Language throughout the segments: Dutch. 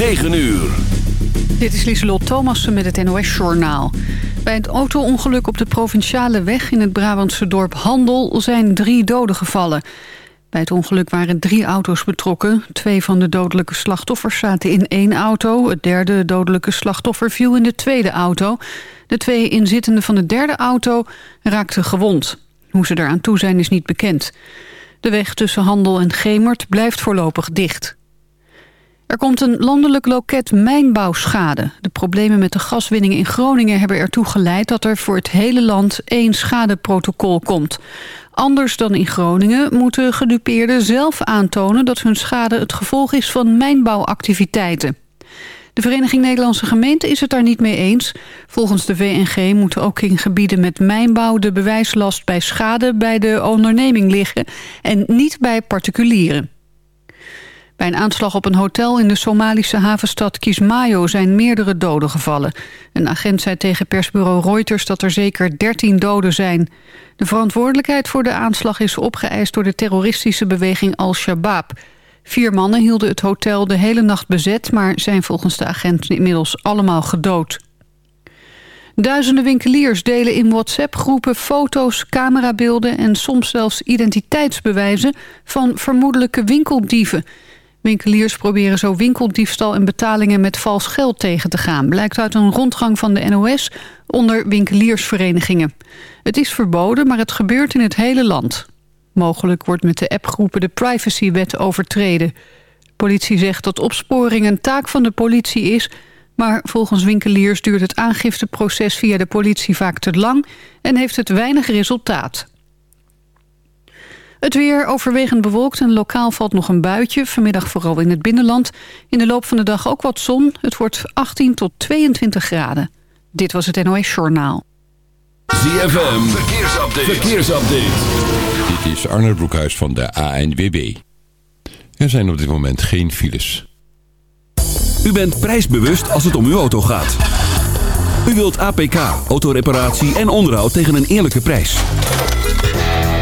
9 uur. Dit is Lieselot Thomassen met het NOS-journaal. Bij het auto-ongeluk op de provinciale weg in het Brabantse dorp Handel... zijn drie doden gevallen. Bij het ongeluk waren drie auto's betrokken. Twee van de dodelijke slachtoffers zaten in één auto. Het derde dodelijke slachtoffer viel in de tweede auto. De twee inzittenden van de derde auto raakten gewond. Hoe ze eraan toe zijn is niet bekend. De weg tussen Handel en Gemert blijft voorlopig dicht. Er komt een landelijk loket mijnbouwschade. De problemen met de gaswinning in Groningen hebben ertoe geleid... dat er voor het hele land één schadeprotocol komt. Anders dan in Groningen moeten gedupeerden zelf aantonen... dat hun schade het gevolg is van mijnbouwactiviteiten. De Vereniging Nederlandse Gemeenten is het daar niet mee eens. Volgens de VNG moet ook in gebieden met mijnbouw... de bewijslast bij schade bij de onderneming liggen... en niet bij particulieren. Bij een aanslag op een hotel in de Somalische havenstad Kismayo zijn meerdere doden gevallen. Een agent zei tegen persbureau Reuters dat er zeker 13 doden zijn. De verantwoordelijkheid voor de aanslag is opgeëist door de terroristische beweging Al-Shabaab. Vier mannen hielden het hotel de hele nacht bezet... maar zijn volgens de agent inmiddels allemaal gedood. Duizenden winkeliers delen in WhatsApp-groepen foto's, camerabeelden... en soms zelfs identiteitsbewijzen van vermoedelijke winkeldieven... Winkeliers proberen zo winkeldiefstal en betalingen met vals geld tegen te gaan. Blijkt uit een rondgang van de NOS onder winkeliersverenigingen. Het is verboden, maar het gebeurt in het hele land. Mogelijk wordt met de appgroepen de privacywet overtreden. Politie zegt dat opsporing een taak van de politie is... maar volgens winkeliers duurt het aangifteproces via de politie vaak te lang... en heeft het weinig resultaat. Het weer overwegend bewolkt en lokaal valt nog een buitje. Vanmiddag vooral in het binnenland. In de loop van de dag ook wat zon. Het wordt 18 tot 22 graden. Dit was het NOS Journaal. ZFM, verkeersupdate. verkeersupdate. Dit is Arne Broekhuis van de ANWB. Er zijn op dit moment geen files. U bent prijsbewust als het om uw auto gaat. U wilt APK, autoreparatie en onderhoud tegen een eerlijke prijs.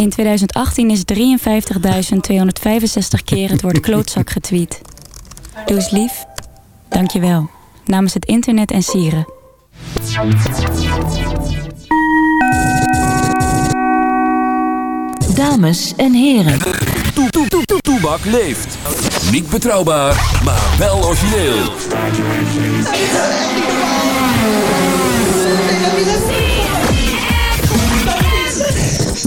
In 2018 is 53.265 keer het woord klootzak getweet. Doe eens lief. Dank je wel. Namens het internet en sieren. Dames en heren. Toe, toe, toe, toe, Toebak leeft. Niet betrouwbaar, maar wel origineel.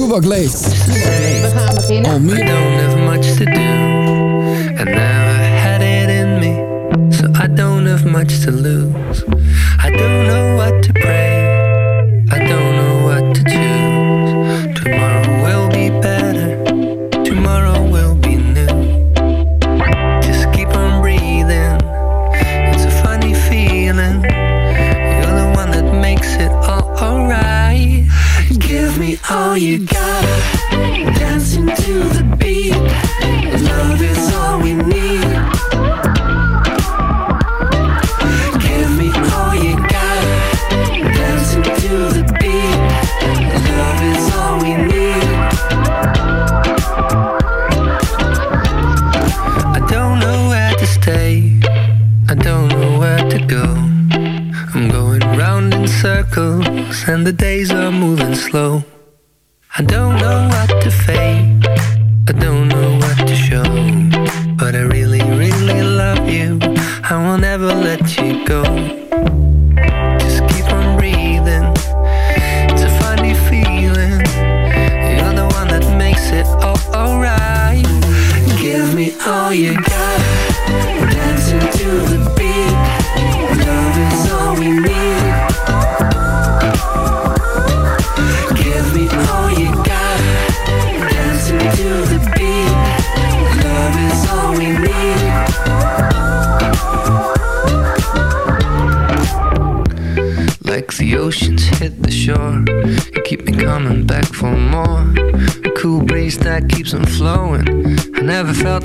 Toebak leeft. We gaan beginnen. Oh, me. I don't have much to do, and never had it in me, so I don't have much to lose. I don't know what to pray,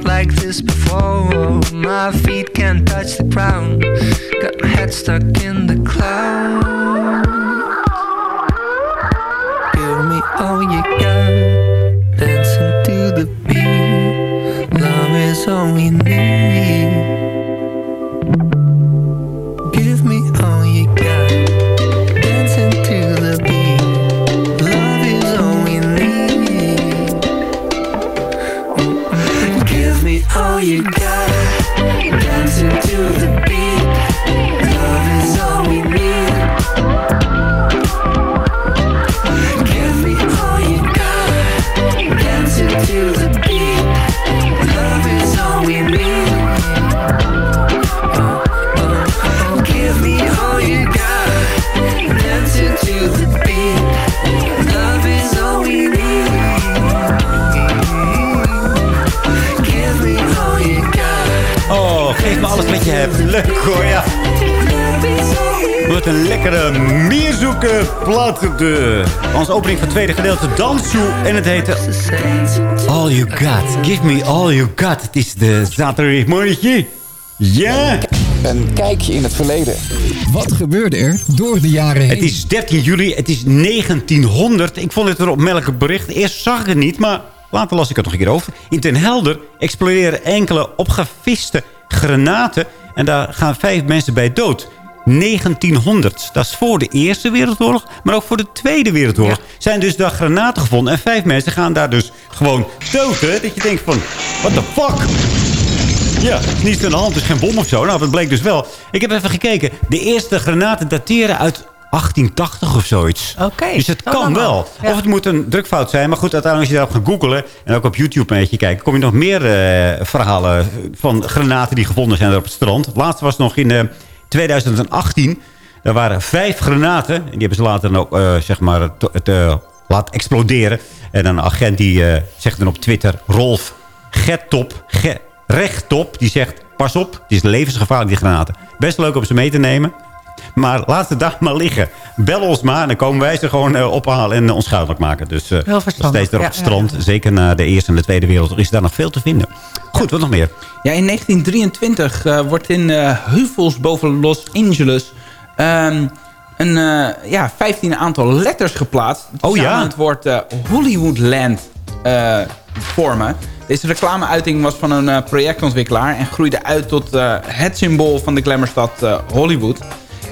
like this before. My feet can't touch the ground, got my head stuck in the clouds. Mierzoeken plaat. De, als opening van het tweede gedeelte Dansu. En het heette All You Got. Give me all you got. Het is de zaterdagmorgentje. Ja. Een kijkje in het verleden. Wat gebeurde er door de jaren heen? Het is 13 juli, het is 1900. Ik vond het een opmerkelijk bericht. Eerst zag ik het niet, maar later las ik het nog een keer over. In Ten Helder exploderen enkele opgeviste granaten. En daar gaan vijf mensen bij dood. 1900. Dat is voor de Eerste Wereldoorlog, maar ook voor de Tweede Wereldoorlog. Zijn dus daar granaten gevonden. En vijf mensen gaan daar dus gewoon. Hè? Dat je denkt van, what the fuck? Ja, het is niet aan de hand, is geen bom of zo. Nou, dat bleek dus wel. Ik heb even gekeken. De eerste granaten dateren uit 1880 of zoiets. Oké. Dus het kan wel. Ja. Of het moet een drukfout zijn. Maar goed, uiteindelijk als je daarop gaat googlen... en ook op YouTube een beetje kijken... kom je nog meer eh, verhalen van granaten die gevonden zijn er op het strand. Laatste was nog in eh, 2018. Er waren vijf granaten. En die hebben ze later dan ook, eh, zeg maar, het, eh, laten exploderen. En een agent die eh, zegt dan op Twitter... Rolf Gettop, Ge Rechttop, die zegt... Pas op, het is levensgevaarlijk, die granaten. Best leuk om ze mee te nemen. Maar laat ze daar maar liggen. Bel ons maar en dan komen wij ze gewoon eh, ophalen en uh, onschadelijk maken. Dus uh, Heel verstandig. steeds er op Ja, het strand. Zeker na de Eerste en de Tweede Wereldoorlog is daar nog veel te vinden. Goed, wat nog meer? Ja, in 1923 eh, wordt in eh, heuvels boven Los Angeles... ehm, een eh, ja, 15 aantal letters geplaatst. Die Oh ja. het woord eh, Hollywoodland eh, vormen. Deze reclameuiting was van een eh, projectontwikkelaar... en groeide uit tot eh, het symbool van de glamourstad eh, Hollywood.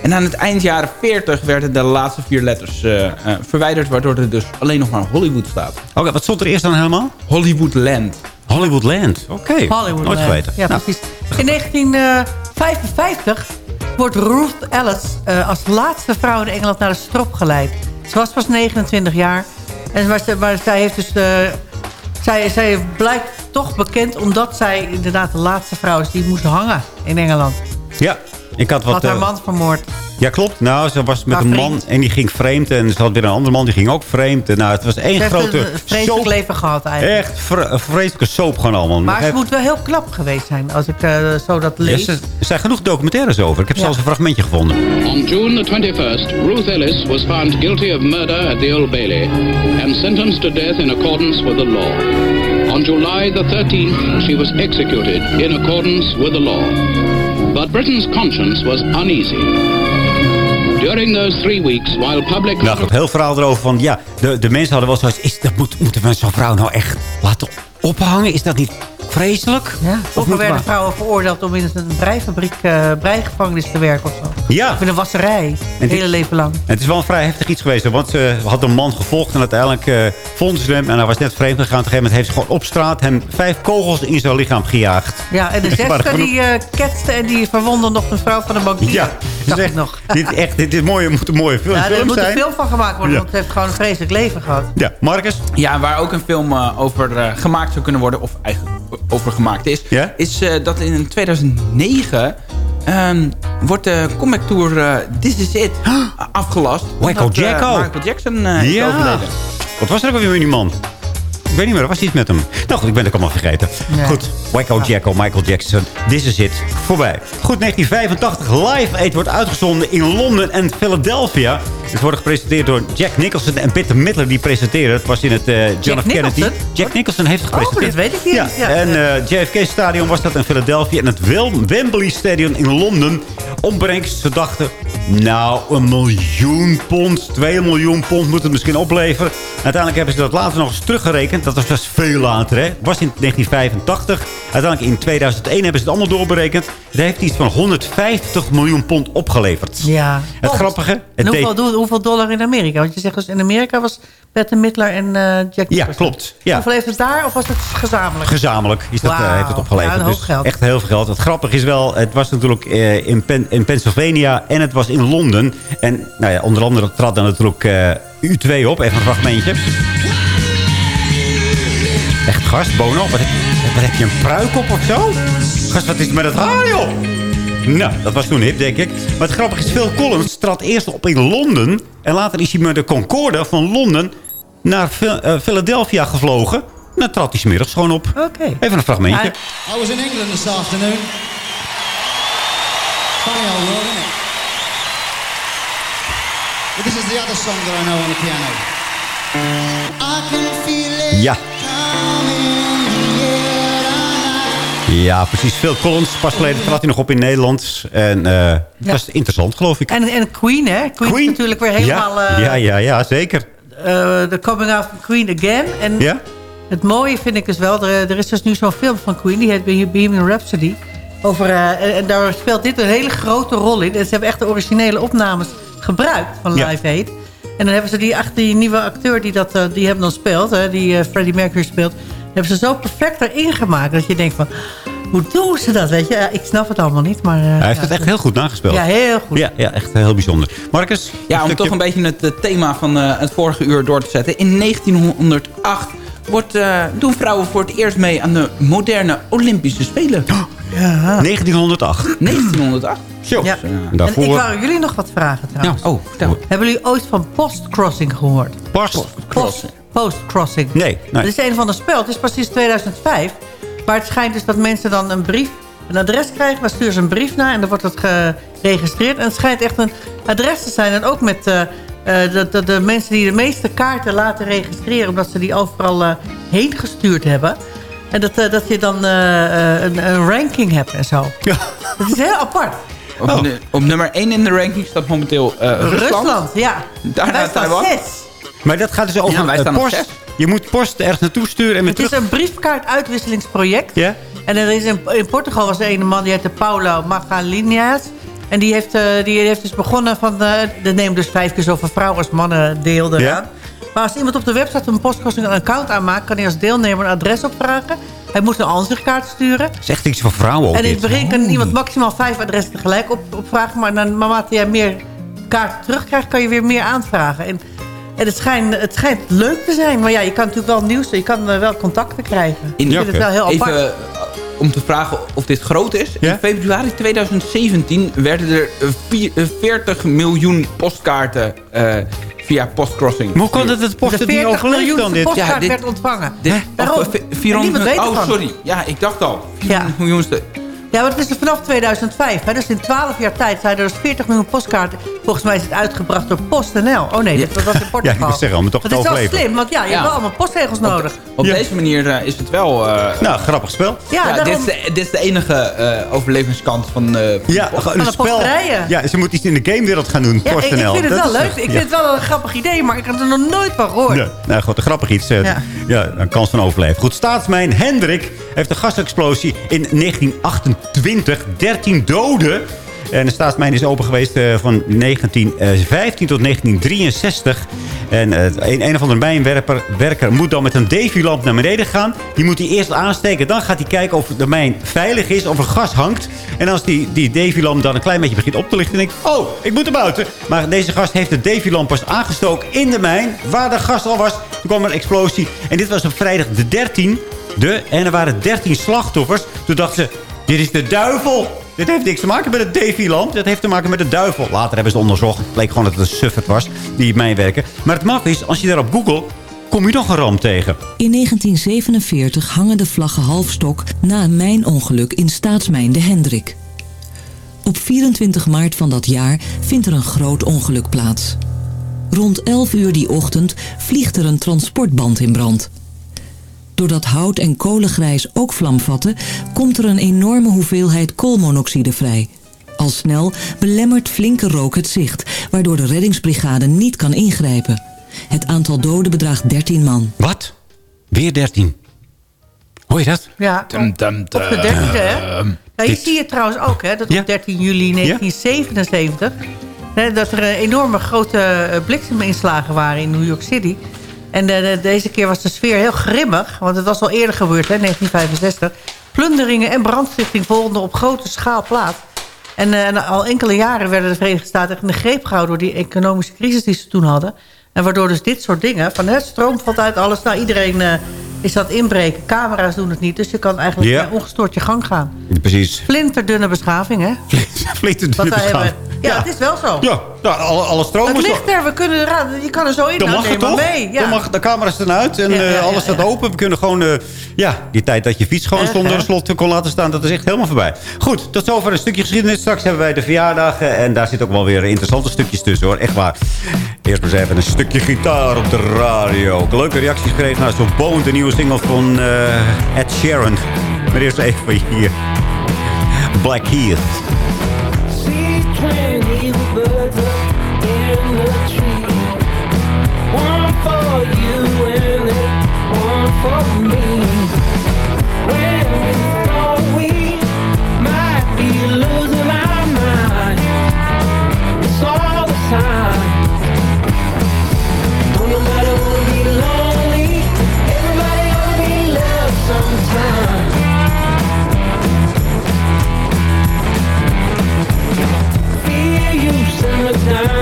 En aan het eind jaren 40 werden de laatste vier letters eh, eh, verwijderd... waardoor er dus alleen nog maar Hollywood staat. Oké, wat stond er eerst dan helemaal? Hollywoodland. Hollywoodland, oké. Hollywood. Nooit eh, geweten. Ja, Nou, precies. In 1955 wordt Ruth Ellis eh, als laatste vrouw in Engeland naar de strop geleid. Ze was pas 29 jaar. En, maar, ze- maar zij heeft dus... eh, zij, zij blijkt toch bekend omdat zij inderdaad de laatste vrouw is die moest hangen in Engeland. Ja, ik had wat... Had haar eh, man vermoord. Ja, klopt. Nou, ze was met Haar een vriend. man en die ging vreemd. En ze had weer een andere man, die ging ook vreemd. En Nou, het was één Ze heeft grote een vreselijk soap. leven gehad eigenlijk. Echt vre- vreselijke soap gewoon allemaal. Maar ze moet wel heel knap geweest zijn als ik eh, zo dat lees. er er zijn genoeg documentaires over. Ik heb Ja. zelfs een fragmentje gevonden. On June the 21st, Ruth Ellis was found guilty of murder at the Old Bailey and sentenced to death in accordance with the law. On July the 13th, she was executed in accordance with the law. But Britain's conscience was uneasy. During those three weeks, while public... Nou goed, heel verhaal erover van... Ja, de, de mensen hadden wel zoiets... Is, dat moet, moeten we zo'n vrouw nou echt laten ophangen? Is dat niet Vreselijk. Ja, vroeger moet werden maar- vrouwen veroordeeld om in een breifabriek, eh breigevangenis te werken of zo. Ja. Of in een wasserij, het hele leven lang. Het is wel een vrij heftig iets geweest. Want ze had een man gevolgd en uiteindelijk eh vonden ze hem. En hij was net vreemd gegaan. Op een gegeven moment heeft ze gewoon op straat hem vijf kogels in zijn lichaam gejaagd. Ja, en de Er zesde genoeg- die eh ketste en die verwonde nog een vrouw van een bankier. Ja, Dacht zeg, ik nog. dit, echt, dit is mooie, moet een mooie film, Ja, er film moet zijn. een film van gemaakt worden, Ja. want het heeft gewoon een vreselijk leven gehad. Ja, Marcus? Ja, waar ook een film over gemaakt zou kunnen worden, of eigenlijk over gemaakt is, is eh, dat in 2009 ehm, wordt de comeback tour eh, This Is It afgelast. Michael eh, Jacko. Michael Jackson eh, is ja. overleden. Wat was er ook alweer met die man? Ik weet niet meer, er was iets met hem. Nou goed, ik ben het allemaal vergeten. Goed, Michael Jacko, Michael Jackson. This is it. Voorbij. Goed, 1985. Live Aid wordt uitgezonden in Londen en Philadelphia. Het wordt gepresenteerd door Jack Nicholson en Peter Midler. Die presenteren. Het was in het eh, John Jack F. Kennedy. Nicholson? Jack Nicholson heeft het Oh, gepresenteerd. dit weet ik niet. Ja, Ja, en ja. eh, JFK Stadion was dat in Philadelphia. En het Wembley Stadion in Londen. Opbrengst, ze dachten... Nou, een miljoen pond, 2 miljoen pond moet het misschien opleveren. Uiteindelijk hebben ze dat later nog eens teruggerekend. Dat was dus veel later, hè. Het was in 1985. Uiteindelijk in 2001 hebben ze het allemaal doorberekend. Het heeft iets van 150 miljoen pond opgeleverd. Ja. Het grappige... En Het hoeveel, deed- hoeveel dollar in Amerika? Want je zegt dus in Amerika was Peter Midler en eh, Jack Ja, Nicholson. klopt. Ja. Hoeveel heeft het daar of was het gezamenlijk? Gezamenlijk is dat, eh, heeft het opgeleverd. Ja, een hoop dus geld. echt heel veel geld. Het grappige is wel, het was natuurlijk eh, in, Pen- in Pennsylvania en het was in Londen. En nou ja, onder andere trad dan natuurlijk eh, U2 op. Even een fragmentje. Echt gast, Bono. Wat heb, wat heb je een pruik op of zo? Gast, wat is er met het haar, joh? Nou, dat was toen hip, denk ik. Maar het grappige is, Phil Collins trad eerst op in Londen. En later is hij met de Concorde van Londen naar Phil- eh, Philadelphia gevlogen. En dan trad hij 's middags gewoon op. Oké. Even een fragmentje. I was in England this afternoon. Funny old world, isn't it? But this is the other song that I know on the piano. I can feel it Ja. Ja, precies. Phil Collins. Pas geleden trad hij nog op in Nederland. En eh dat was interessant, geloof ik. En, en Queen, hè? Queen, is natuurlijk weer helemaal... ja, eh, ja, ja, ja, zeker. eh, The Coming Out of Queen Again. En Ja? het mooie vind ik dus wel... Er, er is dus nu zo'n film van Queen. Die heet Bohemian Rhapsody. Over, en, en daar speelt dit een hele grote rol in. En ze hebben echt de originele opnames gebruikt van. Live Aid. En dan hebben ze die, ach, die nieuwe acteur die, dat, eh, die hem dan speelt... Hè, die eh, Freddie Mercury speelt... hebben ze zo perfect erin gemaakt... dat je denkt van... Hoe doen ze dat, weet je? Ja, ik snap het allemaal niet, maar... eh, Hij heeft ja, het echt heel goed nagespeeld. Ja, heel goed. Ja, ja echt heel bijzonder. Marcus? Ja, om stukje- toch een beetje het thema van eh, het vorige uur door te zetten. In 1908 wordt, eh, doen vrouwen voor het eerst mee aan de moderne Olympische Spelen. Ja. 1908. 1908? Ja. En En daarvoor... ik wou jullie nog wat vragen trouwens. oh, vertel. Hebben jullie ooit van postcrossing gehoord? Post. Post, postcrossing. Nee, nee. Dat is een van de spel. Het is pas sinds 2005. Maar het schijnt dus dat mensen dan een brief, een adres krijgen. Daar sturen ze een brief naar en dan wordt het geregistreerd. En het schijnt echt een adres te zijn. En ook met eh, eh, de, de, de mensen die de meeste kaarten laten registreren. Omdat ze die overal eh, heen gestuurd hebben. En dat, dat je dan een, een ranking hebt en zo. Ja. Dat is heel apart. Op, Oh. nu- op nummer 1 in de ranking staat momenteel eh, Rusland. Rusland, ja. Daarna En wij staan Taiwan. zes. Maar dat gaat dus over Ja, wij staan post. zes. Je moet post ergens naartoe sturen en weer Het is een briefkaartuitwisselingsproject. Ja? En er is in, in Portugal was er een man die heette Paulo Magalhães. En die heeft, eh, die heeft dus begonnen van... eh er nemen dus vijf keer zoveel vrouwen als mannen deel eraan. Ja? Maar als iemand op de website een postkosting een account aanmaakt... kan hij als deelnemer een adres opvragen. Hij moet een ansichtkaart sturen. Dat is echt iets voor vrouwen ook en in het begin kan iemand maximaal vijf adressen tegelijk op, opvragen. Maar dan, naarmate jij meer kaarten terugkrijgt... kan je weer meer aanvragen. En, en het, schijnt, het schijnt leuk te zijn. Maar ja, je kan natuurlijk wel nieuws... Je kan eh, wel contacten krijgen. In, ik vind het wel heel apart. Even eh, om te vragen of dit groot is. Ja? In februari 2017 werden er eh, vier- eh, 40 miljoen postkaarten eh, via postcrossing. Maar hoe kan het het post het niet 40 overleeft dan dit? postkaart Ja, dit- werd ontvangen. Dit, En 400, niemand weet oh, ervan. sorry. Ja, ik dacht al. 400 Ja. miljoenste. Ja, Ja, maar het is er vanaf 2005. Hè? Dus in 12 jaar tijd zijn er dus 40 miljoen postkaarten. Volgens mij is het uitgebracht door PostNL. Oh nee, dat was in Portugal. Ja, ik moet zeggen, om het toch dat is wel slim, want ja, je Ja. hebt wel allemaal postzegels nodig. Op deze manier eh, is het wel... eh, Nou, grappig spel. Ja, dit, daarom- is de, dit is de enige eh, overlevingskant van... eh, van Ja, de spel. Ja, ze moeten iets in de gamewereld gaan doen. Ja, ik, ik PostNL. vind het Dat wel leuk. Ik ja. vind het wel een grappig idee, maar ik had er nog nooit van gehoord. Ja, nou goed, een grappig iets. Ja. ja. een kans van overleven. Goed, staatsmijn Hendrik heeft een gasexplosie in 1928. 13 doden. En de staatsmijn is open geweest eh, van 1915 tot 1963. En eh, een, of andere mijnwerker werker moet dan met een Davy-lamp naar beneden gaan. Die moet hij eerst aansteken. Dan gaat hij kijken of de mijn veilig is, of er gas hangt. En als die, die Davy-lamp dan een klein beetje begint op te lichten... denk ik, oh, ik moet naar buiten. Maar deze gast heeft de Davy-lamp pas aangestoken in de mijn... waar de gas al was. Toen kwam er een explosie. En dit was op vrijdag de 13 de En er waren 13 slachtoffers. Toen dachten ze, dit is de duivel. Dit heeft niks te maken met het Davy-lamp. Dit heeft te maken met de duivel. Later hebben ze onderzocht. Het bleek gewoon dat het een suffert was, die mijnwerker. Maar het maf is, als je daarop googelt, kom je nog een ramp tegen. In 1947 hangen de vlaggen halfstok na een mijnongeluk in staatsmijn de Hendrik. Op 24 maart van dat jaar vindt er een groot ongeluk plaats. Rond 11 uur die ochtend vliegt er een transportband in brand. Doordat hout en kolengrijs ook vlam vatten, komt er een enorme hoeveelheid koolmonoxide vrij. Al snel belemmert flinke rook het zicht, waardoor de reddingsbrigade niet kan ingrijpen. Het aantal doden bedraagt 13 man. Wat? Weer 13. Hoor je dat? Ja, Tum, tum, op de tum. 13e, hè? Nou, hier Dit- zie je trouwens ook, hè, dat Ja. op 13 juli 1977... Hè, dat er eh, enorme grote eh, blikseminslagen waren in New York City. En de- deze keer was de sfeer heel grimmig, want het was al eerder gebeurd, hè, 1965. Plunderingen en brandstichting volgden op grote schaal plaats. En, eh, en al enkele jaren werden de Verenigde Staten echt in de greep gehouden... door die economische crisis die ze toen hadden. En waardoor dus dit soort dingen, van het stroom valt uit alles... nou, iedereen eh, is het inbreken, camera's doen het niet... dus je kan eigenlijk Ja. eh, ongestoord je gang gaan. Precies. Flinterdunne beschaving, hè? Flinterdunne beschaving. hebben. Ja, het is wel zo. Ja, nou, alle, alle stroom het ligt er, we kunnen eraan. Je kan er zo in, Dan mag het toch? mee. Ja. Dan mag de camera staan uit en Ja, ja, eh, ja, alles staat ja. open. We kunnen gewoon, eh, ja, die tijd dat je fiets gewoon zonder hè? slot kon laten staan, dat is echt helemaal voorbij. Goed, tot zover een stukje geschiedenis. Straks hebben wij de verjaardagen en daar zit ook wel weer interessante stukjes tussen hoor, echt waar. Eerst maar eens even een stukje gitaar op de radio. Leuke reacties gekregen naar zo'n Bone, de nieuwe single van eh, Ed Sheeran. Maar eerst even hier. Black tree. One for you and one for me. When time.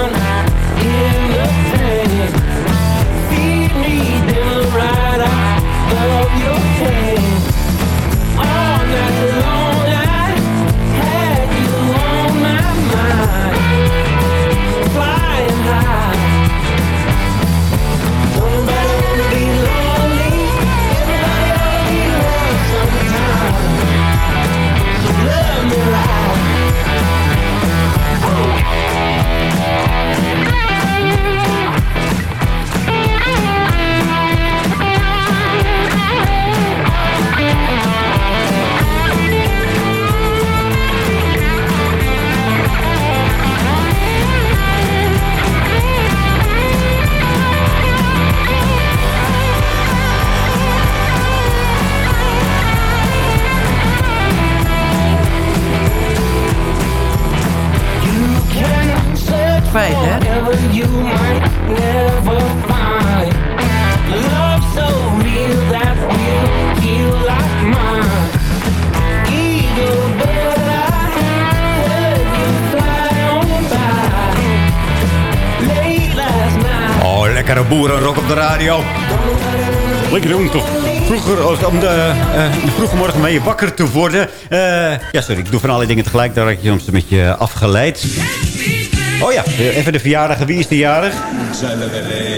Lekkere boerenrock op de radio. Lekker doen toch? Vroeger, als- om de, eh, de vroege morgen mee wakker te worden. Eh, ja, sorry, ik doe van alle dingen tegelijk. Daar raak je soms een beetje afgeleid. Oh ja, even de verjaardag. Wie is de jarig?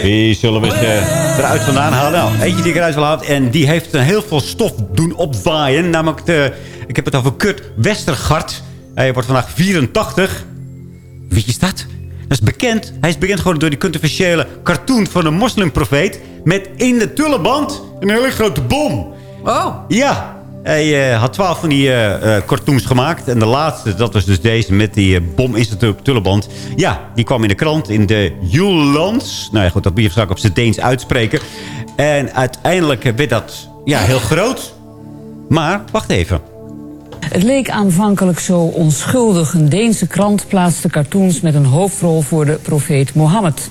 Wie zullen we eh, eruit vandaan halen? Nou, eentje die ik eruit wil halen. En die heeft een heel veel stof doen opwaaien. Namelijk, de, ik heb het over Kurt Westergaard. Hij wordt vandaag 84. Wie is dat? Dat is bekend. Hij is bekend geworden door die controversiële cartoon van een moslimprofeet. Met in de tulleband een hele grote bom. Oh. Ja, hij eh, had twaalf van die eh, eh, cartoons gemaakt. En de laatste, dat was dus deze met die bom in zijn tulleband. Ja, die kwam in de krant in de Julans. Nou ja, goed, dat moet je straks op zijn Deens uitspreken. En uiteindelijk werd dat ja, heel groot. Maar, wacht even. Het leek aanvankelijk zo onschuldig. Een Deense krant plaatste cartoons met een hoofdrol voor de profeet Mohammed.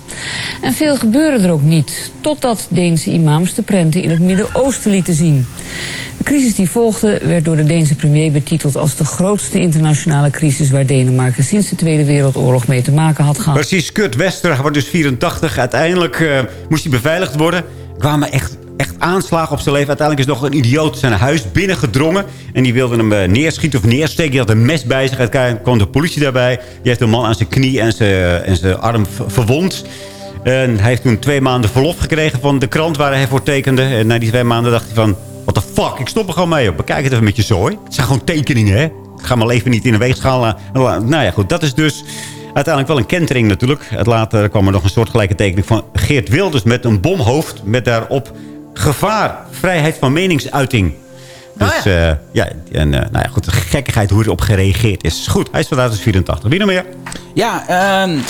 En veel gebeurde er ook niet, totdat Deense imams de prenten in het Midden-Oosten lieten zien. De crisis die volgde werd door de Deense premier betiteld als de grootste internationale crisis waar Denemarken sinds de Tweede Wereldoorlog mee te maken had gehad. Precies, Kurt Wester, wordt dus 84. Uiteindelijk uh, moest hij beveiligd worden. Kwamen echt echt aanslagen op zijn leven. Uiteindelijk is nog een idioot zijn huis binnengedrongen. En die wilde hem eh, neerschieten of neersteken. Die had een mes bij zich. Uiteindelijk kwam de politie daarbij. Die heeft een man aan zijn knie en zijn, en zijn arm verwond. En hij heeft toen twee maanden verlof gekregen van de krant waar hij voor tekende. En na die twee maanden dacht hij van... What the fuck, ik stop er gewoon mee. Bekijk het even met je zooi. Het zijn gewoon tekeningen, hè. Ik ga mijn leven niet in een weegschaal... Nou ja, goed, dat is dus uiteindelijk wel een kentering natuurlijk. Later kwam er nog een soortgelijke tekening van Geert Wilders... met een bomhoofd met daarop gevaar, vrijheid van meningsuiting. Dus oh ja. Uh, ja, en uh, nou ja, goed, de gekkigheid hoe erop gereageerd is. Goed, hij is vandaag dus 84. Wie nog meer? Ja, um,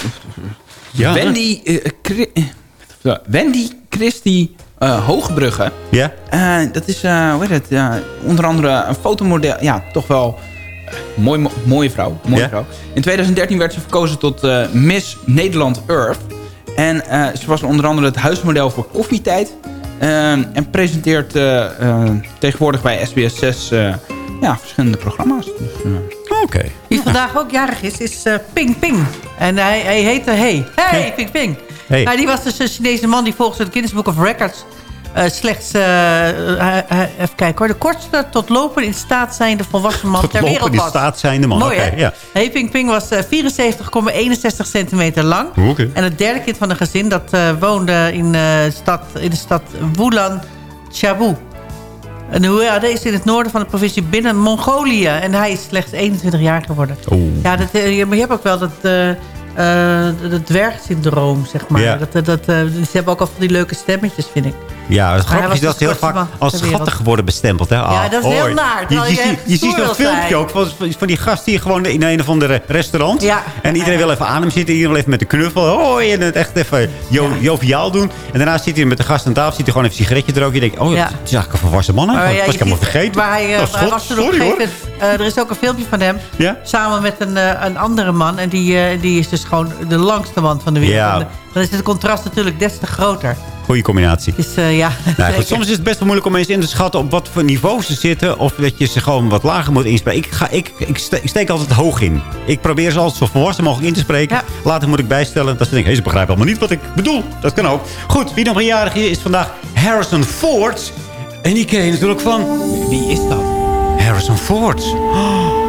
ja Wendy, uh, Wendy Christie Hoogbrugge. Ja? dat is, hoe heet het, onder andere een fotomodel. Ja, toch wel mooi, mooie vrouw. Mooie vrouw. In 2013 werd ze verkozen tot Miss Nederland Earth. En ze was onder andere het huismodel voor koffietijd. Ehm, en presenteert uh, tegenwoordig bij SBS 6 uh, ja, verschillende programma's. Dus, Oké. Wie vandaag ook jarig is, is Ping Ping. En hij, hij heette Hey. Hey, Ping Ping. Hey. Nou, die was dus een Chinese man die volgens het Guinness Book of Records... slechts, even kijken hoor, de kortste tot lopen in staat zijnde volwassen man ter wereld was. in staat zijnde man, Mooi, okay, ja. Hey Ping Ping was 74,61 centimeter lang. Okay. En het derde kind van een gezin dat uh, woonde in, uh, stad, in de stad Wulan Chabu. En Huada is in het noorden van de provincie binnen Mongolië. En hij is slechts 21 jaar geworden. Oh. Ja, dat, maar je hebt ook wel dat... Uh, dwergsyndroom, zeg maar. Ja. Dat, dat, uh, ze hebben ook al van die leuke stemmetjes, vind ik. Ja, het grappige is dat het heel vaak als schattig worden bestempeld. Hè? ja, dat is heel naar. Je, je, je, je ziet zo'n filmpje ook van, van die gast die gewoon in een of andere restaurant. Ja. En iedereen wil even aan hem zitten. Iedereen wil even met de knuffel. Hoi, en het echt even jo, ja. joviaal doen. En daarna zit hij met de gast aan tafel. Ziet hij gewoon even een sigaretje roken. Je denkt, oh, ja. het is eigenlijk een volwassen man. Dat was ik helemaal vergeten. Maar hij, hij was er op gegeven uh, Er is ook een filmpje van hem. Ja? Samen met een, uh, een andere man. En die, die is dus gewoon de langste man van de wereld. Ja. Dan is het contrast natuurlijk des te groter. Goeie combinatie. Dus, uh, ja, nou, goed, soms is het best wel moeilijk om eens in te schatten op wat voor niveau ze zitten. Of dat je ze gewoon wat lager moet inspreken. Ik, ga, ik, ik, steek altijd hoog in. Ik probeer ze altijd zo volwassen mogelijk in te spreken. Ja. Later moet ik bijstellen dat ze denken, hey, ze begrijpen allemaal niet wat ik bedoel. Dat kan ook. Goed, wie nog een jarig is, is vandaag Harrison Ford. En die ken je natuurlijk van... Wie is dat? Harrison Ford. Oh.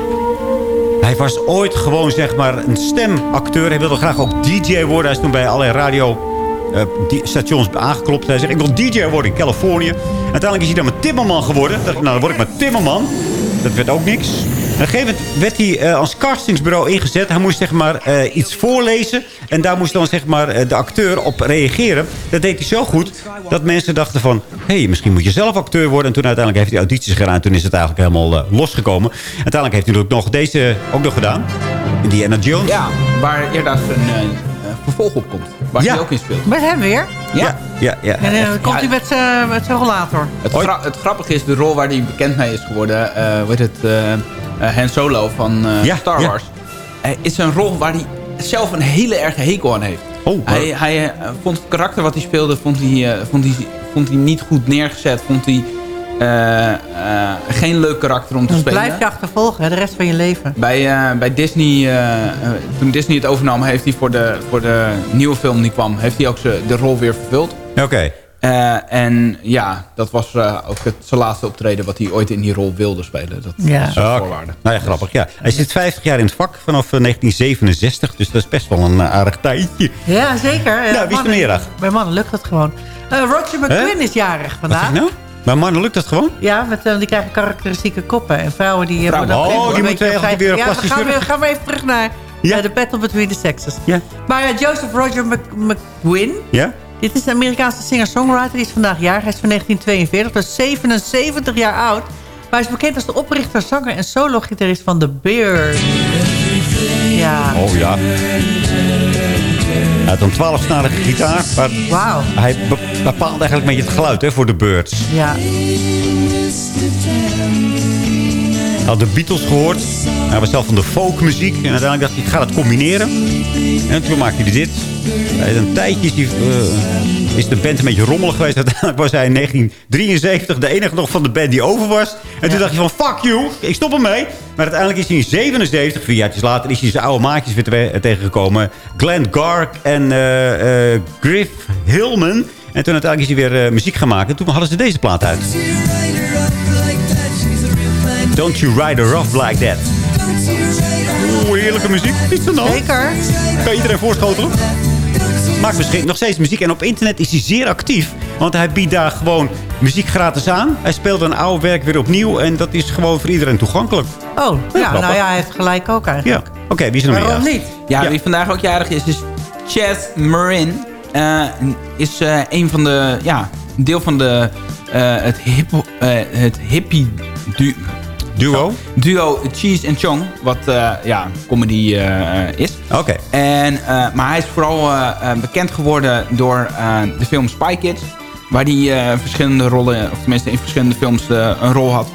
Hij was ooit gewoon zeg maar een stemacteur. Hij wilde graag ook DJ worden. Hij is toen bij allerlei radio uh, stations aangeklopt. Hij zegt, ik wil DJ worden in Californië. Uiteindelijk is hij dan mijn timmerman geworden. Dacht, nou, dan word ik maar timmerman. Dat werd ook niks. Op een gegeven moment werd hij uh, als castingsbureau ingezet. Hij moest zeg maar uh, iets voorlezen. En daar moest dan zeg maar de acteur op reageren. Dat deed hij zo goed dat mensen dachten van... hé, hey, misschien moet je zelf acteur worden. En toen uiteindelijk heeft hij audities gedaan. En toen is het eigenlijk helemaal losgekomen. Uiteindelijk heeft hij nog deze ook nog gedaan. Indiana Jones. Ja, waar eerder een vervolg op komt. Waar ja. hij ook in speelt. Met hem weer? Ja. ja, ja, En dan komt hij met zijn met rollator. Het, gra het, grappige is, de rol waar hij bekend mee is geworden... Uh, weet het, uh, Han Solo van uh, ja, Star Wars... is een rol waar hij zelf een hele erge hekel aan heeft. Oh, hij, hij vond het karakter wat hij speelde vond hij, vond hij, vond hij niet goed neergezet. Vond hij geen leuk karakter om te Dan spelen. blijf je achtervolgen, de rest van je leven. Bij, uh, bij Disney, toen Disney het overnam, heeft hij voor de, voor de nieuwe film die kwam, heeft hij ook de rol weer vervuld. Oké. Okay. Eh, en ja, dat was eh, ook het zijn laatste optreden... wat hij ooit in die rol wilde spelen. Dat Ja. is een voorwaarde. Nou ja, grappig. Ja. Hij zit 50 jaar in het vak vanaf eh, 1967. Dus dat is best wel een eh, aardig tijdje. Ja, zeker. Nou, wie is er meerig? Bij mannen lukt dat gewoon. Eh, Roger McQueen is jarig Wat zeg vandaag. je nou? Bij mannen lukt dat gewoon? Ja, met, eh, die krijgen karakteristieke koppen. En vrouwen die... eh, Vrouwen. Oh, die moeten eigenlijk weer Ja, plastisch we gaan, we even terug naar Ja. de battle between the sexes. Ja. Maar eh, Joseph Roger Mc- McQueen... Ja? Dit is een Amerikaanse singer-songwriter. Die is vandaag jarig. Hij is van 1942. Dus 77 jaar oud. Maar hij is bekend als de oprichter, zanger en solo-gitarist van The Bears. Ja. Oh ja. Hij had een 12-snarige gitaar. Maar hij be- bepaalt eigenlijk een beetje het geluid hè, voor de Birds. Ja. Hij had de Beatles gehoord. Hij was zelf van de folkmuziek. En uiteindelijk dacht hij, ik ga dat combineren. En toen maakte hij dit. Een tijdje is, die, eh, is de band een beetje rommelig geweest. Uiteindelijk was hij in 1973 de enige nog van de band die over was. En toen dacht hij van, fuck you, ik stop ermee. Maar uiteindelijk is hij in 77, vier jaar later, is hij zijn oude maatjes weer te- tegengekomen. Glenn Gark en eh, eh, Griff Hillman. En toen uiteindelijk is hij weer muziek gaan maken. Toen hadden ze deze plaat uit. Don't You Ride Her Off Like That. Oeh, heerlijke muziek. Iets aan. Zeker. Kan iedereen voorschotelen? Maakt misschien nog steeds muziek. En op internet is hij zeer actief. Want hij biedt daar gewoon muziek gratis aan. Hij speelt een oude werk weer opnieuw. En dat is gewoon voor iedereen toegankelijk. Oh, ja, grappig. nou ja, hij heeft gelijk ook eigenlijk. Ja, oké. wie is er nog meer? Waarom niet? Ja, wie vandaag ook jarig is, is Chad Marin. Eh, is eh, een van de, ja, deel van de, eh, het, hip, eh, het hippie du Duo? duo Cheese and Chong, wat eh, ja, comedy eh, is. Oké. En, eh, maar hij is vooral eh, eh, bekend geworden door eh, de film Spy Kids. Waar hij eh, verschillende rollen, of tenminste in verschillende films eh, een rol had.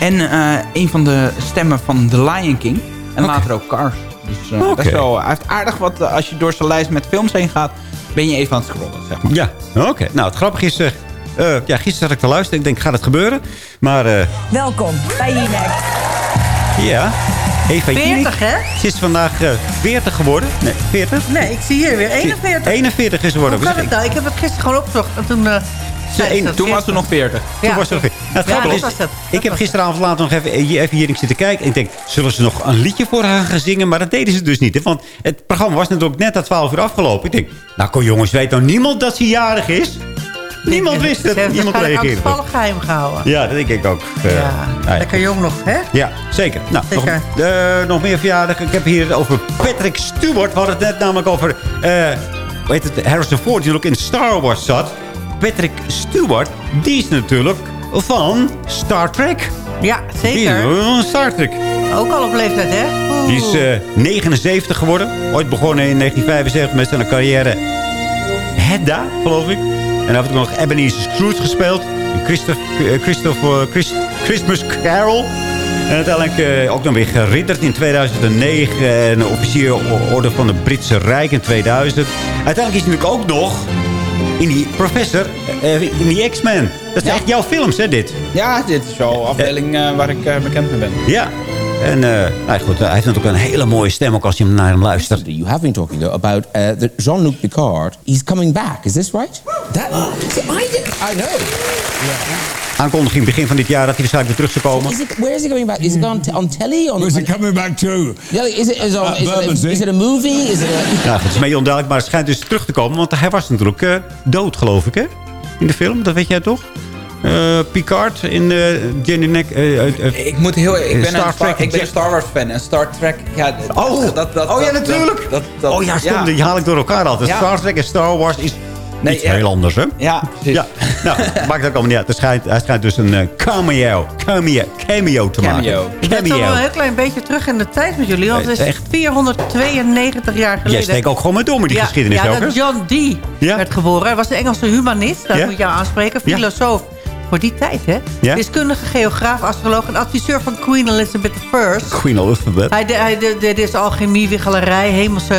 En eh, een van de stemmen van The Lion King. En later ook Cars. Dus eh, is wel, hij heeft aardig wat, eh, als je door zijn lijst met films heen gaat, ben je even aan het scrollen, zeg maar. Ja, oké. Nou, het grappige is... eh, ja, gisteren zat ik te luisteren. Ik denk, gaat het gebeuren? Maar eh, Welkom bij Jinek. ja... Eva 40, Jinek, hè? Ze is vandaag eh 40 geworden. Nee, 40? Nee, ik zie hier weer 41. 41 is geworden. Hoe kan het nou? Ik heb het gisteren gewoon opgezocht. En toen, ze een- Toen was 40. ze nog 40. Toen Ja. was het nog weer. Nou, het Ja, grappige dat is, was het. ik heb gisteravond later nog even, hier- even hierin zitten kijken. En ik denk, zullen ze nog een liedje voor haar gaan zingen? Maar dat deden ze dus niet. Hè? Want het programma was natuurlijk net na 12 uur afgelopen. Ik denk, nou kom jongens, weet nou niemand dat ze jarig is? Niemand wist Ze het. heeft Niemand reageerde. angstvallig geheim gehouden. Ja, dat denk ik ook. Eh, Ja, lekker jong nog, hè? Ja, zeker. Nou, nog, eh, nog meer verjaardag. Ik heb hier over Patrick Stewart. We hadden het net namelijk over... hoe heet het? Harrison Ford, die ook in Star Wars zat. Patrick Stewart, die is natuurlijk van Star Trek. Ja, Die is zeker. van Star Trek. Ook al op leeftijd, hè? Oeh. Die is eh, 79 geworden. Ooit begonnen in 1975 met zijn carrière Hedda, geloof ik. En dan heeft hij nog Ebenezer Scrooge gespeeld. En Christopher, eh, Christopher Chris, Christmas Carol. En uiteindelijk eh, ook nog weer geridderd in 2009. En officier orde van het Britse Rijk in 2000. Uiteindelijk is hij natuurlijk ook nog in die professor, eh, in die X-Men. Dat zijn echt jouw films, hè, dit? Ja, dit is wel een afdeling eh, waar ik eh, bekend mee ben. Ja. En eh, nou goed, hij heeft natuurlijk een hele mooie stem, ook als je naar hem luistert. You have been talking though about uh, the Jean-Luc Picard. He's coming back. Is this right? That I. I know. Aankondiging begin van dit jaar dat hij waarschijnlijk weer terug zou komen. Is it, where is he coming back? Is it on, telly? On, Where's he coming back to? Yeah, is it, is, on, Uh, is, it, is a movie? Is it a, Ja, het is mee onduidelijk, maar het schijnt dus terug te komen. Want hij was natuurlijk eh, dood, geloof ik, hè? In de film, dat weet jij toch? Eh, Picard in uh, Jenny Neck. eh, eh, Ik moet heel... Ik ben, Star een, Star, Trek ik ben een Star Wars fan. En Star Trek... Ja, Oh, dat, dat, oh ja, natuurlijk. Dat, dat, oh ja, stom, die haal ik door elkaar altijd. Ja. Star Trek en Star Wars is Nee, iets ja. heel anders, hè? Ja, precies. Ja, nou, maakt ook allemaal niet uit. Hij schijnt, hij schijnt dus een cameo, cameo, cameo te maken. Cameo. Ik ben toch wel een heel klein beetje terug in de tijd met jullie. Want het is Echt? 492 jaar geleden. Jij steekt ook gewoon maar door met die ja, geschiedenis ja, ook, dat John Dee Ja? werd geboren. Hij was een Engelse humanist. Dat Ja? moet je aanspreken. Ja? Filosoof. Voor die tijd, hè? Wiskundige, geograaf, astroloog en adviseur van Queen Elizabeth I. Queen Elizabeth. Hij, de, hij de, de, is alchemie, wichelarij, hemelse,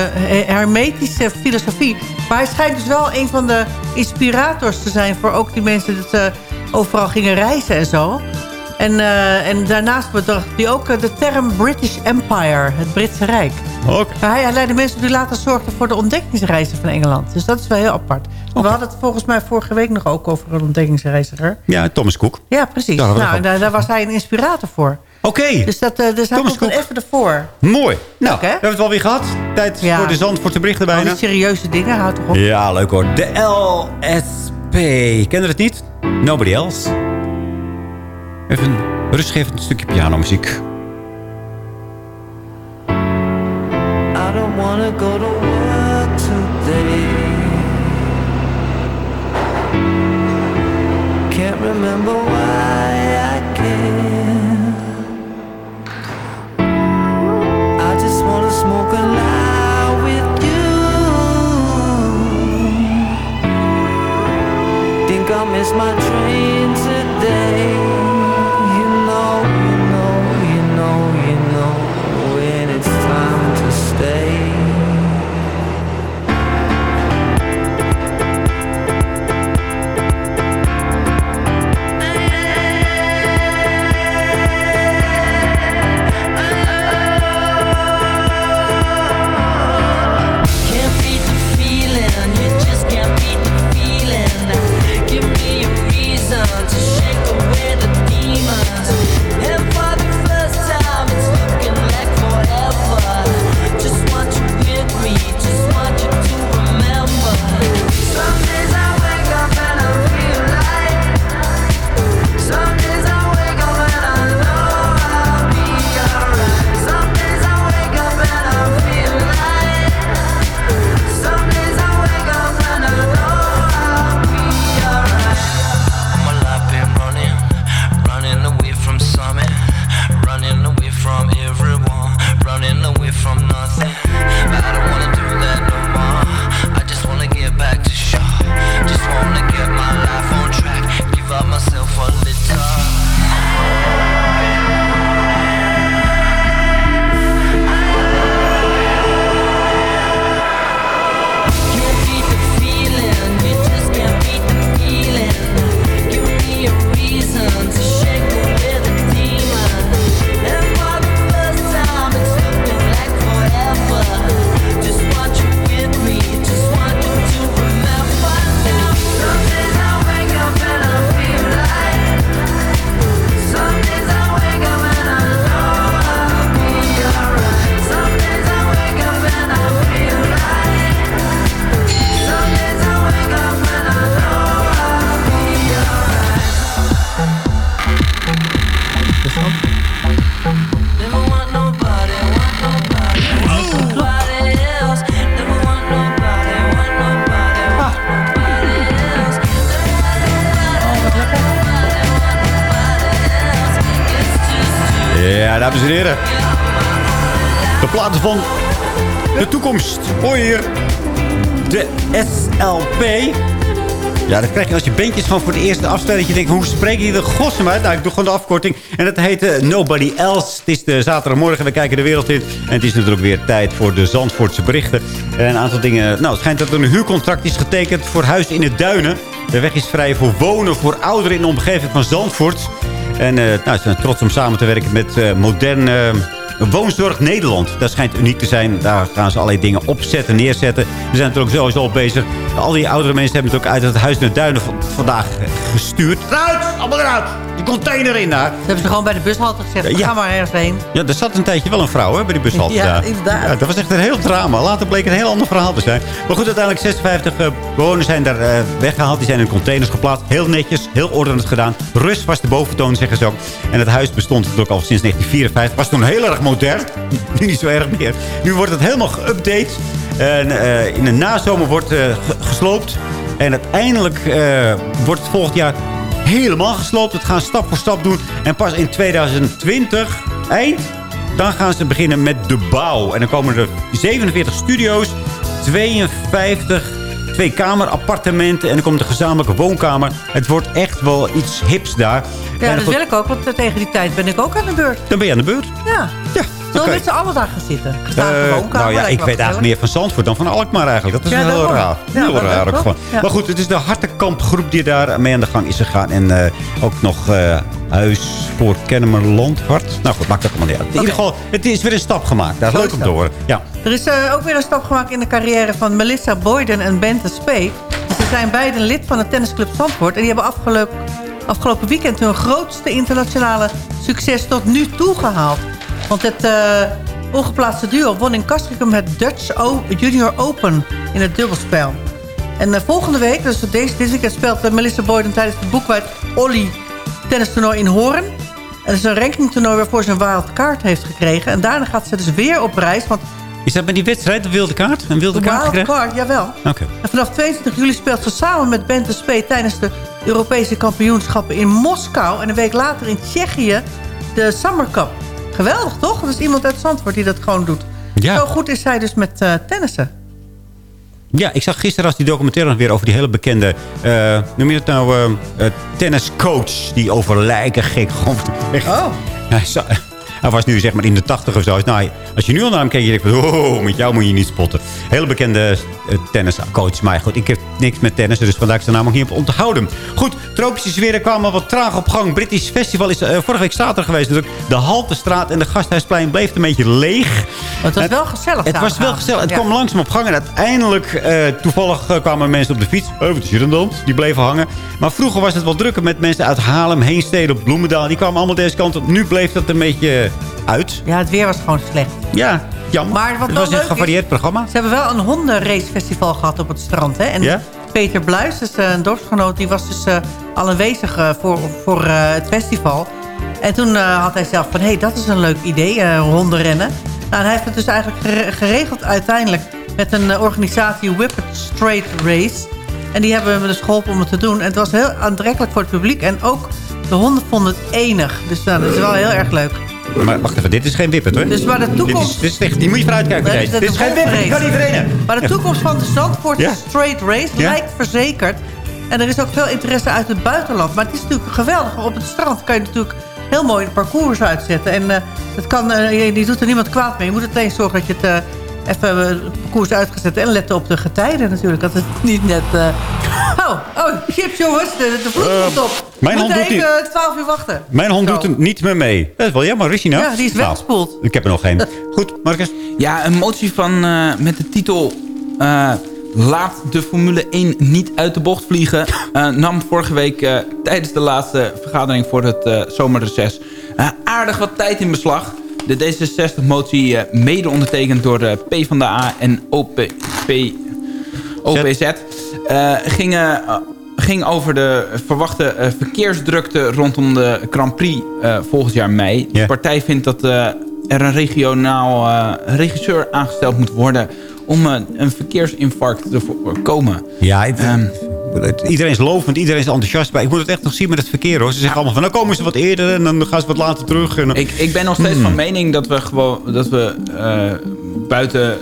hermetische filosofie. Maar hij schijnt dus wel een van de inspirators te zijn... voor ook die mensen dat ze overal gingen reizen en zo. En, eh, en daarnaast bedacht hij ook eh, de term British Empire, het Britse Rijk. Ook. Hij, hij leidde mensen die later zorgden voor de ontdekkingsreizen van Engeland. Dus dat is wel heel apart. We hadden het volgens mij vorige week nog ook over een ontdekkingsreiziger. Ja, Thomas Cook. Ja, precies. Daar we Nou, daar, daar was hij een inspirator voor. Oké. Dus, dat, eh, dus hij komt er even ervoor. Mooi. Nou, Oké. we hebben het alweer gehad. Tijd Ja. voor de zand voor te berichten Al bijna. die serieuze dingen, houd toch op. Ja, leuk hoor. De LSP. Ken je het niet? Nobody else. Even een rustgevend stukje pianomuziek. Wanna go to work today. Can't remember why I came. I just wanna smoke a lie with you. Think I'll miss my train today. Van de toekomst. Hoor hier. De SLP. Ja, dat krijg je als je bandjes gewoon voor de eerste afstelling. Dat je denkt, hoe spreek je de godsnaam uit? Nou, ik doe gewoon de afkorting. En dat heet eh, Nobody Else. Het is de zaterdagmorgen. We kijken de wereld in. En het is natuurlijk weer tijd voor de Zandvoortse berichten. En een aantal dingen. Nou, het schijnt dat er een huurcontract is getekend voor huis in het Duinen. De weg is vrij voor wonen voor ouderen in de omgeving van Zandvoort. En eh nou, ze zijn trots om samen te werken met eh modern... Woonzorg Nederland. Dat schijnt uniek te zijn. Daar gaan ze allerlei dingen opzetten, neerzetten. We zijn er ook sowieso al bezig. Al die oudere mensen hebben ook uit het huis naar Duinen van- vandaag gestuurd. Eruit! Allemaal eruit! Die container in daar. Dat hebben ze gewoon bij de bushalte gezegd. Ja. Ga maar ergens heen. Ja, er zat een tijdje wel een vrouw hè, bij die bushalte. Ja, daar. inderdaad. Ja, dat was echt een heel drama. Later bleek een heel ander verhaal te zijn. Maar goed, uiteindelijk 56 eh, bewoners zijn daar eh, weggehaald. Die zijn in containers geplaatst. Heel netjes, heel ordenend gedaan. Rust was de boventoon, zeggen ze ook. En het huis bestond natuurlijk al sinds 1954. Was toen heel erg modern. Nu niet zo erg meer. Nu wordt het helemaal geüpdate. En eh, in de nazomer wordt ge- gesloopt. En uiteindelijk wordt het volgend jaar helemaal gesloopt. Het gaan stap voor stap doen. En pas in 2020, eind, dan gaan ze beginnen met de bouw. En dan komen er 47 studio's, 52 twee kamerappartementen en er komt een gezamenlijke woonkamer. Het wordt echt wel iets hips daar. Ja, dat wil ik ook, want eh, tegen die tijd ben ik ook aan de beurt. Dan ben je aan de beurt. Ja. Ja. Zullen we met z'n allen daar gaan zitten? Gestaan Eh, nou ja, ik weet eigenlijk meer van Zandvoort dan van Alkmaar eigenlijk. Dat is Ja, heel daarom. raar. Ja, heel dat raar ook gewoon. Ja. Maar goed, het is de hartekampgroep die daar mee aan de gang is gegaan. En eh, ook nog eh, Huispoort Kennemer Landhart. Nou goed, maakt ook allemaal niet uit. In ieder geval, het is weer een stap gemaakt. Dat is Zo leuk is om te dat. horen. Ja. Er is ook weer een stap gemaakt in de carrière van Melissa Boyden en Bente Spee. Ze zijn beiden lid van de tennisclub Zandvoort. En die hebben afgelopen, afgelopen weekend hun grootste internationale succes tot nu toe gehaald. Want het eh, ongeplaatste duo won in Castricum het Dutch O- Junior Open in het dubbelspel. En eh, volgende week, dus deze, weekend, speelt eh, Melissa Boyden tijdens het Boekwijd Olly tennistoernooi in Hoorn. En dat is een rankingtoernooi waarvoor ze een wildkaart heeft gekregen. En daarna gaat ze dus weer op reis. Want Is dat met die wedstrijd, de wilde kaart? Een wilde de kaart gekregen? jawel. Oké. En vanaf 22 juli speelt ze samen met Bente Spee... tijdens de Europese kampioenschappen in Moskou. En een week later in Tsjechië de Summer Cup. Geweldig, toch? Dat is iemand uit Zandvoort die dat gewoon doet. Ja. Zo goed is zij dus met eh, tennissen. Ja, ik zag gisteren als die documentaire nog weer over die hele bekende... eh noem je het nou? eh, tenniscoach die over lijken gek. Oh. Hij, hij was nu zeg maar in de tachtig of zo. Nou, als je nu al naar hem kijkt, je denkt van... Oh, met jou moet je niet spotten. Hele bekende eh, tenniscoach. Maar goed, ik heb niks met tennis. Dus vandaar ik zijn naam ook niet op onthouden. Goed, tropische sferen kwamen wat traag op gang. British Festival is eh, vorige week zaterdag geweest natuurlijk. De Haltestraat en de Gasthuisplein bleef een beetje leeg. Het was wel gezellig Het was wel gezellig. Het Ja. kwam langzaam op gang. En uiteindelijk, eh, toevallig kwamen mensen op de fiets. Oh, wat is hier? Die bleven hangen. Maar vroeger was het wel drukker met mensen uit Haarlem, Heemstede, op Bloemendaal. Die kwamen allemaal deze kant op. Nu bleef dat een beetje uit. Ja, het weer was gewoon slecht. Ja, jammer. Maar wat het was een gevarieerd programma. Ze hebben wel een hondenracefestival gehad op het strand. Hè? En Ja? Peter Bluis, dus, eh, een dorpsgenoot, die was dus eh, al aanwezig eh, voor, voor eh, het festival. En toen eh, had hij zelf van, hé, hey, dat is een leuk idee, eh, hondenrennen. Nou, en hij heeft het dus eigenlijk gere- geregeld uiteindelijk met een eh, organisatie Whip It Straight Race. En die hebben me dus geholpen om het te doen. En het was heel aantrekkelijk voor het publiek. En ook de honden vonden het enig. Dus nou, dat is wel heel erg leuk. Maar wacht even, dit is geen wippet hoor. Dus waar de toekomst- Dit is, dit is die moet je. Nee, deze. dat Dit is geen wippet, ik kan niet rennen. Maar de toekomst van de Zandvoortse Ja. straight race Ja. lijkt verzekerd. En er is ook veel interesse uit het buitenland. Maar het is natuurlijk geweldig. Op het strand kan je natuurlijk heel mooi de parcours uitzetten. En eh het kan, eh, je, doet er niemand kwaad mee. Je moet alleen zorgen dat je het eh, even het parcours uitgezet. En letten op de getijden natuurlijk. Dat het niet net... eh, Oh, oh, chips jongens. De, de vloed Eh, komt op. mijn We hond moeten doet even 12 uur wachten. Mijn hond Zo. doet er niet meer mee. Dat is wel jammer. Is hij nou? Ja, die is Nou, weggespoeld. ik heb er nog geen. Goed, Marcus. Ja, een motie van, eh, met de titel... eh, Laat de Formule 1 niet uit de bocht vliegen... eh, nam vorige week tijdens de laatste vergadering voor het eh zomerreces... aardig wat tijd in beslag. De D66-motie, eh, mede ondertekend door de PvdA en OP, P, OPZ... eh, gingen, eh, ging over de verwachte eh, verkeersdrukte rondom de Grand Prix eh, volgend jaar mei. De partij vindt dat eh, er een regionaal eh, regisseur aangesteld moet worden... om eh, een verkeersinfarct te voorkomen. Ja, het- het- iedereen is lovend, iedereen is enthousiast. Maar ik moet het echt nog zien met het verkeer hoor. Ze zeggen allemaal van, nou komen ze wat eerder en dan gaan ze wat later terug. En, Ik, ik ben nog steeds Hmm. van mening dat we gewoon dat we eh, buiten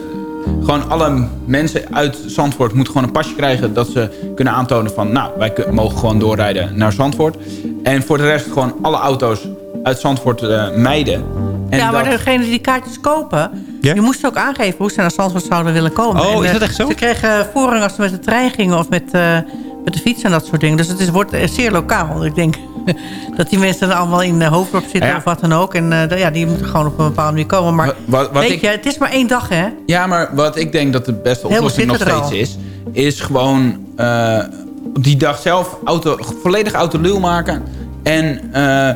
gewoon alle mensen uit Zandvoort moeten gewoon een pasje krijgen dat ze kunnen aantonen van nou wij mogen gewoon doorrijden naar Zandvoort en voor de rest gewoon alle auto's uit Zandvoort eh, mijden. En ja, maar dat- degene die die kaartjes kopen... Je moest ook aangeven hoe ze naar Zandvoort zouden willen komen. Oh, En, is eh, dat echt zo? Ze kregen voorrang als ze met de trein gingen of met, eh, met de fiets en dat soort dingen. Dus het is, wordt eh, zeer lokaal. Ik denk dat die mensen dan allemaal in de hoofddorp zitten Ja. of wat dan ook. En eh, ja, die moeten gewoon op een bepaalde manier komen. Maar wat, wat weet ik, je, het is maar één dag, hè? Ja, maar wat ik denk dat de beste oplossing nog steeds is... is gewoon eh, die dag zelf auto, volledig autoluw maken... en eh,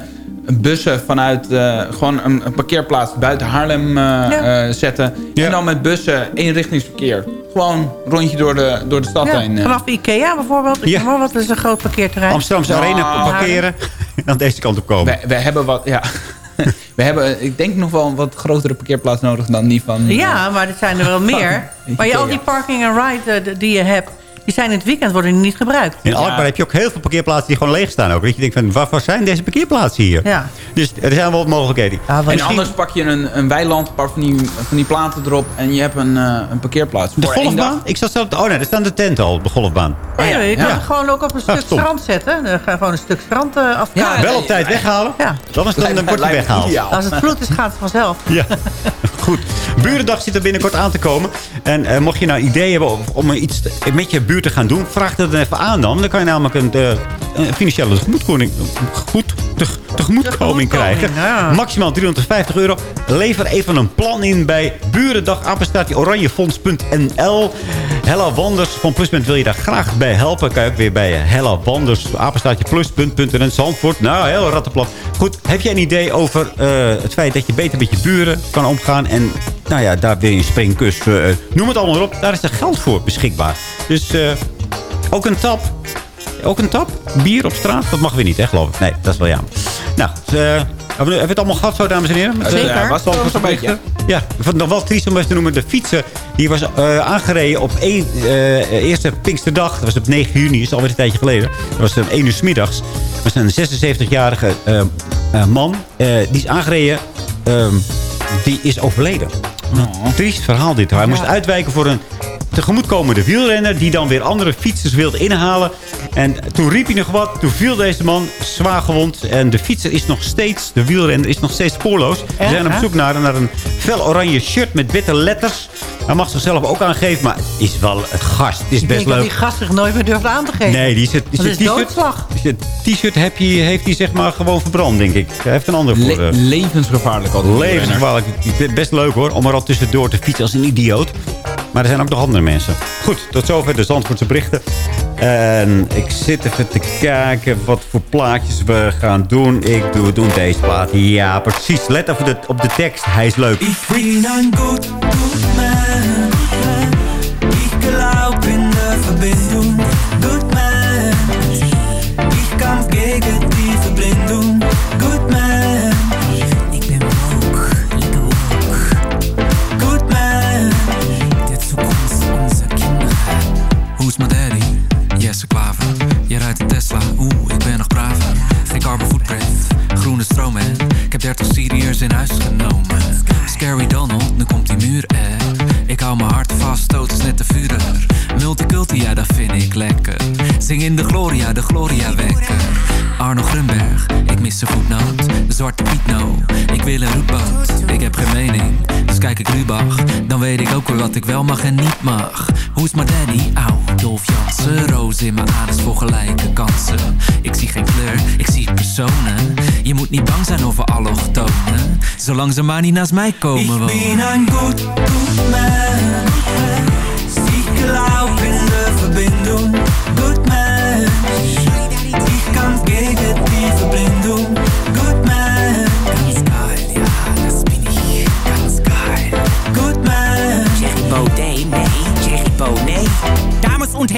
bussen vanuit eh, gewoon een, een parkeerplaats buiten Haarlem eh, eh, zetten... en dan met bussen eenrichtingsverkeer. Gewoon een rondje door de, door de stad Ja, heen. vanaf Ikea bijvoorbeeld. Ja. wat is een groot parkeerterrein. Amsterdamse Nou, arena parkeren en aan deze kant op komen. We, we hebben wat, ja... We hebben, ik denk nog wel een wat grotere parkeerplaats nodig dan die van... Ja, maar er zijn er wel meer. Maar je, al die parking en ride die je hebt... die zijn in het weekend worden die niet gebruikt. In Alkmaar heb je ook heel veel parkeerplaatsen die gewoon leeg staan. Ook. Dat je denkt van, waarvoor zijn deze parkeerplaatsen hier? Ja. Dus er zijn wel wat mogelijkheden. Ja, En anders pak je een, een weiland, een paar van die, van die platen erop... en je hebt een, eh, een parkeerplaats. De Voor één golfbaan? Ik zat zelf... Oh nee, daar staan de tenten al op de golfbaan. Nee, ja, je kan ja. het gewoon ook op een stuk strand zetten. Dan ga je gewoon een stuk strand afkalen. Ja, Wel op tijd weghalen. Ja. Dan, is het, dan, dan wordt hij weggehaald. ideaal. Als het vloed is, gaat het vanzelf. Ja, goed. Burendag zit er binnenkort aan te komen. En eh, mocht je nou ideeën hebben om, om iets te- met je buurt te gaan doen... vraag dat dan even aan dan. Dan kan je namelijk een, eh, een financiële tegemoetkoming, goed, te, tegemoetkoming krijgen. Maximaal 350 euro. Lever even een plan in bij burendag oranjefonds.nl. Hella Wanders van Pluspunt wil je daar graag bij helpen. Ook weer bij Hella Wanders apenstaartje pluspunt.nl Zandvoort. Nou, heel rattenplan. Goed, heb jij een idee over eh, het feit dat je beter met je buren kan omgaan en nou ja, daar wil je een springkus. eh, noem het allemaal op. Daar is er geld voor beschikbaar. Dus eh, ook een tap. Ook een tap? Bier op straat? Dat mag weer niet, hè, geloof ik. Nee, dat is wel jammer. Nou, eh, hebben we hebben we het allemaal gehad zo, dames en heren? Met, Zeker. Ja, was wel Zandvoort zo'n beetje. Ja, ik vond het nog wel triest om even te noemen. De fietsen, die was eh, aangereden op één, eh, eerste Pinksterdag. Dat was op 9 juni, is alweer een tijdje geleden. Dat was om 1 uur 's middags. Dat was een 76-jarige eh, eh, man. Eh, die is aangereden. ehm, die is overleden. Een triest verhaal dit. Hij moest uitwijken voor een tegemoetkomende wielrenner... die dan weer andere fietsers wilde inhalen. En toen riep hij nog wat. Toen viel deze man zwaar gewond. En de fietser is nog steeds, de wielrenner is nog steeds spoorloos. Ze zijn op zoek naar, naar een fel oranje shirt met witte letters. Hij mag zichzelf ook aangeven, maar is wel het gast. Het is Ik best denk dat leuk. die gast zich nooit meer durft aan te geven. Nee, die zit, is t-shirt. heeft hij zeg maar gewoon verbrand, denk ik. Hij heeft een ander voor. Le- levensgevaarlijk altijd. Levensgevaarlijk. Best leuk hoor, om er al tussendoor te fietsen als een idioot. Maar er zijn ook nog andere mensen. Goed, tot zover de Zandvoortse berichten. En ik zit even te kijken wat voor plaatjes we gaan doen. Ik doe, doe deze plaat. Ja, precies. Let even op de tekst. Hij is leuk. 30 Syriërs in huis genomen. Scary Donald, nu komt die muur er. Ik hou mijn hart vast, stoot is net de vurer. Multiculti, ja, dat vind ik lekker. Zing in de Gloria, de Gloria wekker. Arno Grunberg, ik mis zijn voetnoot. Zwarte Piet, no. Ik wil een roetboot, ik heb geen mening. Kijk ik Lubach, dan weet ik ook weer wat ik wel mag en niet mag. Hoe is my daddy? Auw, Dolf Jansen. Roos in mijn aders voor gelijke kansen. Ik zie geen kleur, ik zie personen. Je moet niet bang zijn over allochtonen. Zolang ze maar niet naast mij komen wonen. gut, gut man. Der Verbindung. Und.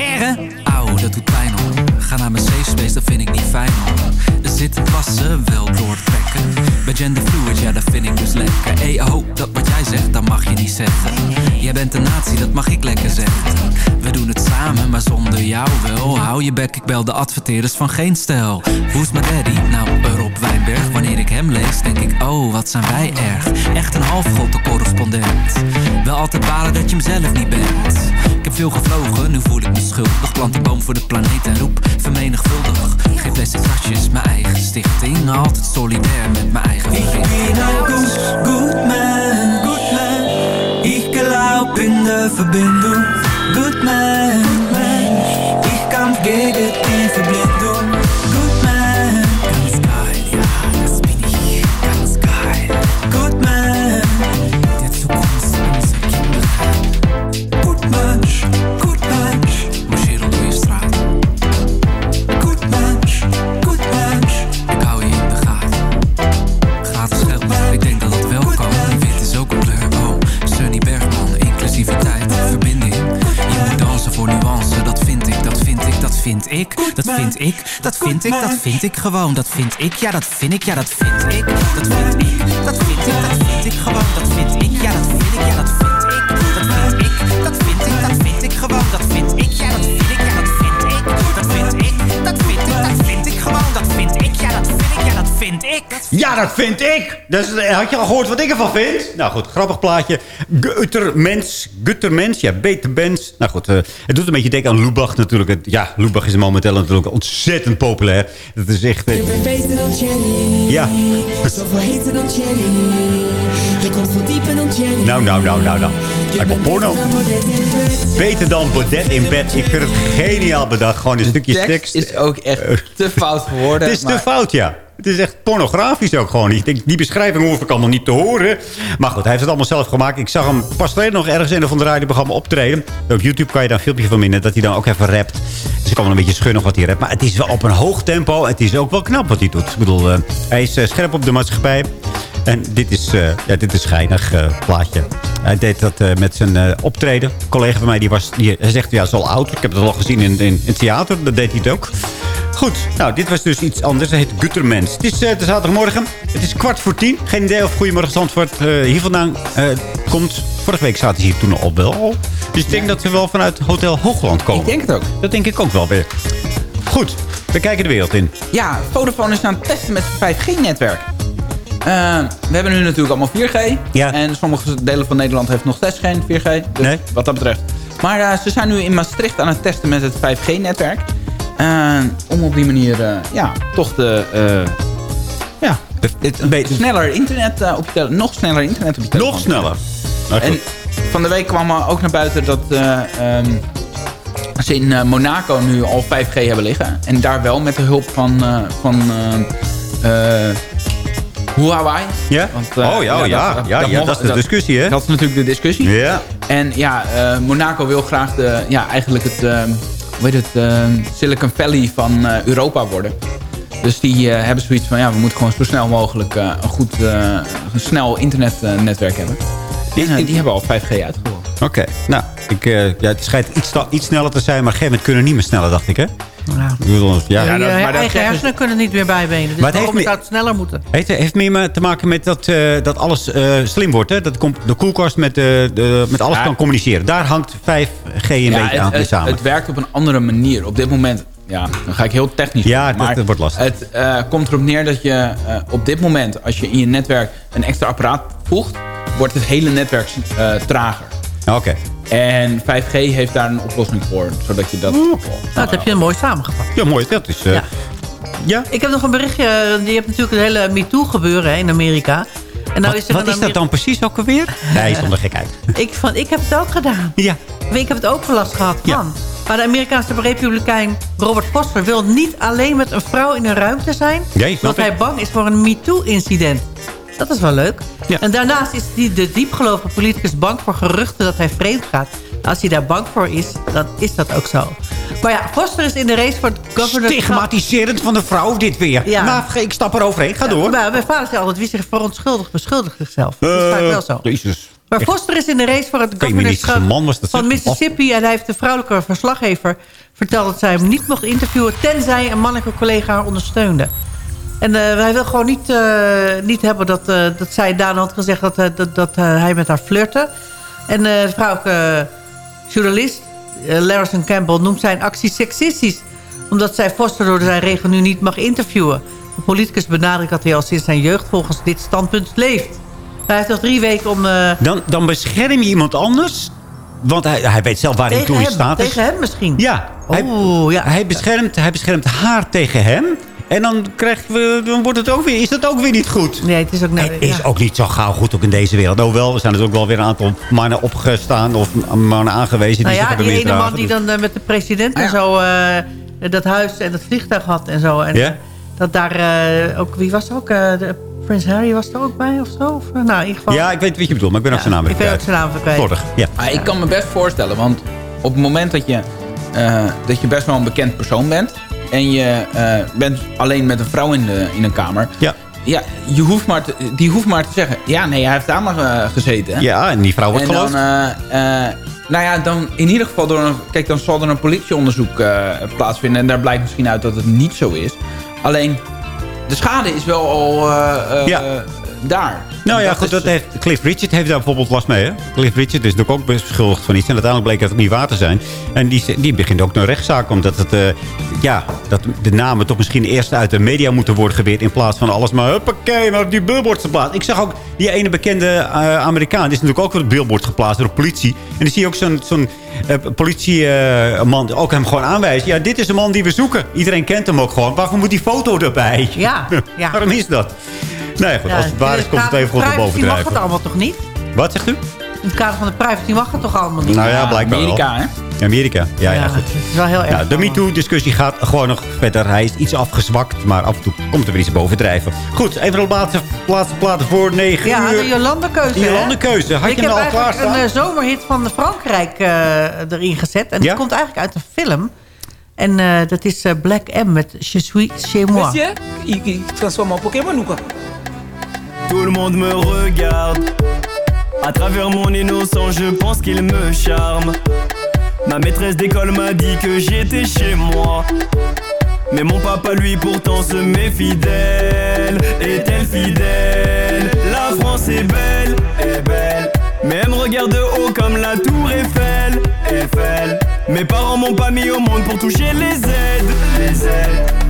Auw, dat doet pijn hoor. Ga naar mijn safe space, dat vind ik niet fijn hoor. Zitten klassen wel door te trekken. Bij genderfluid, ja, dat vind ik dus lekker. Ey, ho, dat wat jij zegt, dat mag je niet zeggen. Jij bent een nazi, dat mag ik lekker zeggen. We doen het samen, maar zonder jou wel. Hou je bek, ik bel de adverteerders van geen stijl. Is mijn daddy? Nou, Rob Wijnberg. Wanneer ik hem lees, denk ik, oh, wat zijn wij erg. Echt een halfgod, de correspondent. Wel altijd balen dat je hem zelf niet bent. Ik heb veel gevlogen, nu voel ik me schuldig. Plant een boom voor de planeet en roep vermenigvuldig. Geef plastic tasjes, mijn eigen stichting. Altijd solidair met mijn eigen Ich vriend. bin ein gut, gut man. Good man. Ich glaub in der Verbindung. Good man. Ich kämpf gegen die Verblindung. Dat vind ik, dat vind ik, dat vind ik gewoon. Dat vind ik, ja dat vind ik, ja dat vind ik. Dat vind ik, dat vind ik, dat vind ik gewoon. Dat vind ik, ja dat vind ik, ja dat vind ik. Dat vind ik, dat vind ik, dat vind ik gewoon. Dat vind ik, ja dat vind ik, ja Dat vind ik, ja dat vind ik, ja dat vind ik. Ja, dat vind ik. Dus, eh, had je al gehoord wat ik ervan vind? Nou goed, grappig plaatje. Guttermens. Guttermens, ja, beter Benz. Nou goed, eh, het doet een beetje denken aan Lubach natuurlijk. Ja, Lubach is momenteel natuurlijk ontzettend populair. Dat is echt... eh, Je bent beter dan Jenny. ja. Zoveel heter dan Jenny. Je komt veel dieper dan Jenny. Nou, nou, nou, nou, nou. Lijkt wel porno. Beter dan Baudet in bed. Ik vind het geniaal bedacht. Gewoon een stukje tekst tekst. is ook echt te fout geworden. Het is te maar fout, ja. Het is echt pornografisch ook gewoon. Ik denk, die beschrijving hoef ik allemaal niet te horen. Maar goed, hij heeft het allemaal zelf gemaakt. Ik zag hem pas geleden nog ergens in een van de radioprogramma optreden. Op YouTube kan je daar een filmpje van vinden dat hij dan ook even rapt. Dus ik kan wel een beetje schunnig wat hij rapt. Maar het is wel op een hoog tempo. Het is ook wel knap wat hij doet. Ik bedoel, eh, hij is eh, scherp op de maatschappij. En dit is, eh ja, dit is schijnig eh, plaatje. Hij deed dat eh, met zijn optreden. Een collega van mij die was, die, hij zegt, ja, hij is al oud. Ik heb het al gezien in, in, in het theater. Dat deed hij het ook. Goed, nou, dit was dus iets anders. Dat heet Guttermens. Het is de zaterdagmorgen. Het is kwart voor tien. Geen idee of Goedemorgen Zandvoort hier vandaan komt. Vorige week zaten ze hier toen al wel. Dus ik denk dat ze wel vanuit Hotel Hoogland komen. Ik denk het ook. Dat denk ik ook wel weer. Goed, we kijken de wereld in. Ja, Vodafone is aan het testen met zijn 5G-netwerk. We hebben nu natuurlijk allemaal 4G. Ja. En sommige delen van Nederland heeft nog steeds geen 4G. Dus Nee. wat dat betreft. Maar eh, ze zijn nu in Maastricht aan het testen met het 5G-netwerk. om op die manier eh, ja, toch de... eh, ja, beetje sneller internet eh, op je nog sneller internet op je telefoon. Nog sneller. Nou, En van de week kwam er ook naar buiten dat eh, ehm, ze in eh, Monaco nu al 5G hebben liggen. En daar wel met de hulp van, eh, van eh, eh, Huawei. Ja? Want, eh, oh ja, oh, ja, ja, ja, mocht- dat is de discussie, hè? Dat is natuurlijk de discussie. Ja. En ja, eh, Monaco wil graag de, ja, eigenlijk het, ehm, hoe heet het, Silicon Valley van eh, Europa worden. Dus die eh, hebben zoiets van, ja, we moeten gewoon zo snel mogelijk eh, een goed, eh, een snel internetnetwerk hebben. En, eh, die hebben al 5G uitgerold. Oké, nou, ik, eh, ja, het schijnt iets, iets sneller te zijn, maar op een gegeven moment kunnen niet meer sneller, dacht ik, hè? Ja. Bedoel, ja. Ja, dat- je maar dat eigen hersenen kunnen niet meer bijbenen. Dus Maar het heeft waarom me- zou het sneller moeten? Heeft, heeft meer me te maken met dat, eh, dat alles eh, slim wordt, hè? Dat de koelkast met, eh, de, met alles Ja. kan communiceren. Daar hangt 5G een Ja, beetje aan het, het, samen. het werkt op een andere manier. Op dit moment, ja, dan ga ik heel technisch Ja, maar dat wordt lastig. Het komt erop neer dat je op dit moment, als je in je netwerk een extra apparaat voegt, wordt het hele netwerk eh, trager. Oké. En 5G heeft daar een oplossing voor, zodat je dat... Nou, dat heb je mooi samengevat. Ja, mooi. Dat is... eh, Ja. ja. Ik heb nog een berichtje. Je hebt natuurlijk het hele MeToo gebeuren hè, in Amerika. En nou Wat, is er wat is dat dan precies ook alweer? Nee, zonder gekheid. Ik, van, ik heb het ook gedaan. Ja. Ik heb het ook last gehad van. Maar de Amerikaanse republikein Robert Foster wil niet alleen met een vrouw in een ruimte zijn. Nee, omdat hij bang is voor een MeToo-incident. Dat is wel leuk. En daarnaast is die, de diepgelovige politicus bang voor geruchten dat hij vreemd gaat. Als hij daar bang voor is, dan is dat ook zo. Maar ja, Foster is in de race voor het governor... Stigmatiserend van de vrouw, dit weer. Ja. Nou, ik stap er overheen. Ga door. Maar mijn vader zei altijd, wie zich verontschuldigt, beschuldigt zichzelf. dat is vaak wel zo. Eh, Jezus. Maar Echt. Foster is in de race voor het governorschap van. Mississippi. En hij heeft de vrouwelijke verslaggever verteld dat zij hem niet mocht interviewen... tenzij een mannelijke collega haar ondersteunde. En eh, hij wil gewoon niet, eh, niet hebben dat, eh, dat zij daarna had gezegd dat, dat, dat hij met haar flirte. En de vrouwelijke journalist, Larison Campbell, noemt zijn actie seksistisch. Omdat zij Foster door zijn regel nu niet mag interviewen. De politicus benadrukt dat hij al sinds zijn jeugd volgens dit standpunt leeft. Hij heeft nog drie weken om... Dan, dan bescherm je iemand anders. Want hij, hij weet zelf waar hij toe in hem, staat is. tegen hem misschien. Ja. Hij, Oh, ja. hij, beschermt, hij beschermt haar tegen hem. En dan, krijgen we, dan wordt het ook weer, is dat ook weer niet goed. Nee, het is ook... Het is ook niet zo gauw goed ook in deze wereld. Hoewel, er zijn er ook wel weer een aantal mannen opgestaan... of mannen aangewezen die Nou zich ja, hebben die ene man die dan eh, met de president en Ah, ja. zo... eh, dat huis en dat vliegtuig had en zo. En Ja? dat daar eh, ook... Wie was er ook? eh, de, Prins Harry was er ook bij of zo? Of, nou, in ieder geval... Ja, ik weet wat je bedoelt, maar ik ben ook zijn naam ik weer ben ook zijn naam. Slordig, ja. Maar ik kan me best voorstellen, want op het moment dat je, eh, dat je best wel een bekend persoon bent... en je eh, bent alleen met een vrouw in, de, in een kamer... Ja. Ja, je hoeft maar te, die hoeft maar te zeggen... ja, nee, hij heeft daar maar eh, gezeten. Ja, en die vrouw wordt en dan, geloofd. eh, nou ja, dan in ieder geval door een... Kijk, dan zal er een politieonderzoek plaatsvinden... en daar blijkt misschien uit dat het niet zo is. Alleen, de schade is wel al Ja. Daar. Nou ja, dat goed, is- dat heeft, Cliff Richard heeft daar bijvoorbeeld last mee. Hè? Cliff Richard is natuurlijk ook beschuldigd van iets. En uiteindelijk bleek dat het niet waar te zijn. En die, die begint ook een rechtszaak. Omdat het, eh, ja, dat de namen toch misschien eerst uit de media moeten worden geweerd. In plaats van alles maar, huppakee, maar op die billboards te plaatsen. Ik zag ook die ene bekende eh, Amerikaan. Die is natuurlijk ook op het billboard geplaatst door de politie. En dan zie je ook zo'n zo'n eh, politieman ook hem gewoon aanwijzen. Ja, dit is de man die we zoeken. Iedereen kent hem ook gewoon. Waarvoor moet die foto erbij? Ja, ja. Waarom is dat? Nee, goed, Ja, als het waar is, in komt het kader even goed van op privacy mag bovendrijven. het allemaal toch niet? Wat zegt u? In het kader van de privacy mag het toch allemaal niet? Nou ja, blijkbaar Amerika, wel. hè? Amerika. Ja, ja, Ja, goed. het is wel heel erg Nou, de MeToo-discussie gaat gewoon nog verder. Hij is iets afgezwakt, maar af en toe komt er weer iets bovendrijven. Goed, even de laatste, laatste platen voor 9 Ja, uur. de Jolande-keuze. De hè? Jolande-keuze. Had ik je heb hem al klaarstaan? een eh, zomerhit van Frankrijk eh, erin gezet. En Ja? die komt eigenlijk uit een film. En eh, dat is eh, Black M met Je suis chez moi. Monsieur, il, il transforme en Pokémon ou quoi Tout le monde me regarde. À travers mon innocence, je pense qu'il me charme. Ma maîtresse d'école m'a dit que j'étais chez moi. Mais mon papa, lui, pourtant se met fidèle. Est-elle fidèle? La France est belle, est belle. Mais elle me regarde de haut comme la tour Eiffel, Eiffel. Mes parents m'ont pas mis au monde pour toucher les aides.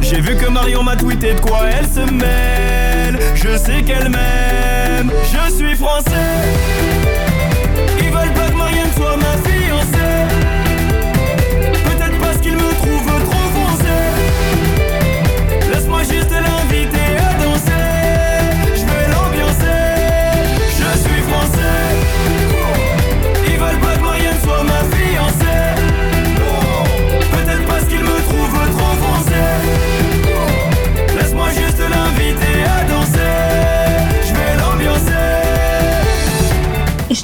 J'ai vu que Marion m'a tweeté de quoi elle se mêle. Je sais qu'elle m'aime, je suis français. Ils veulent pas que Marianne soit ma fiancée.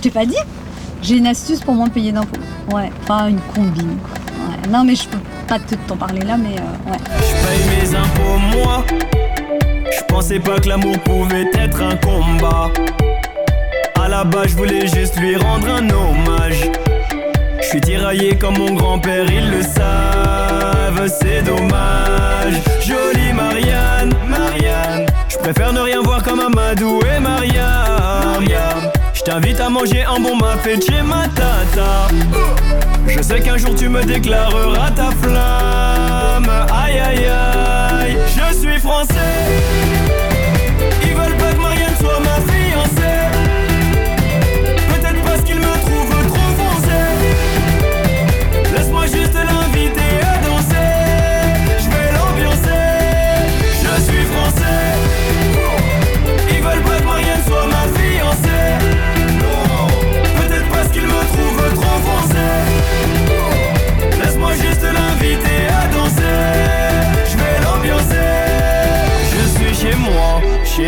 T'ai pas dit J'ai une astuce pour moins payer d'impôts. Ouais, enfin une combine. Ouais. Non mais je peux pas te- t'en parler là, mais euh, ouais. Je paye mes impôts moi Je pensais pas que l'amour pouvait être un combat À la base je voulais juste lui rendre un hommage Je suis tiraillé comme mon grand-père, ils le savent, c'est dommage Jolie Marianne, Marianne Je préfère ne rien voir comme Amadou et Je t'invite à manger un bon chez ma tata je sais qu'un jour tu me déclareras ta flamme. Aïe aïe aïe, je suis français.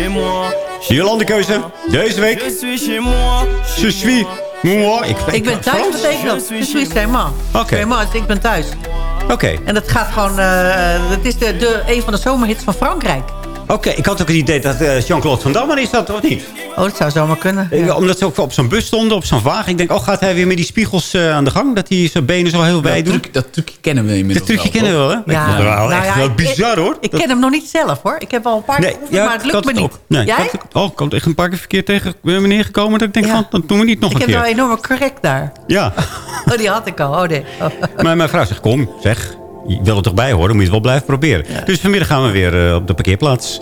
Moi. Jolande-keuze. Deze week. Je suis chez moi. Je suis moi. Ik, Ik ben thuis, Frans? betekent dat. Je suis chez moi. Oké. Dus ik ben thuis. Oké. En dat gaat gewoon... eh dat is de, de, een van de zomerhits van Frankrijk. Oké, ik had ook het idee dat eh, Jean-Claude Van Damme is dat, of niet? Oh, dat zou zomaar kunnen. Ik- Omdat ze ook op zo'n bus stonden, op zo'n wagen. Ik denk, oh, gaat hij weer met die spiegels eh, aan de gang? Dat hij zijn benen zo heel wijd doet? Dat trucje kennen we inmiddels Dat trucje kennen we wel, hè? Ja. Dat is wel Nou echt ja, wel ik- bizar, hoor. Ik Dat- ken hem nog niet zelf, hoor. Ik heb al een paar keer geoefend, maar het ik lukt me het niet. ook. Nee, ik Jij? had oh, ik had echt een paar keer verkeerd tegen eh, meneer gekomen. Dat ik denk, van, dat doen we niet nog Ik een heb keer. nou een enorme correct daar. Ja, Oh, die had ik al. Oh, nee. Oh. maar mijn vrouw zegt, kom, zeg. Je wil er toch bij horen, dan moet je het wel blijven proberen. Dus vanmiddag gaan we weer eh, op de parkeerplaats.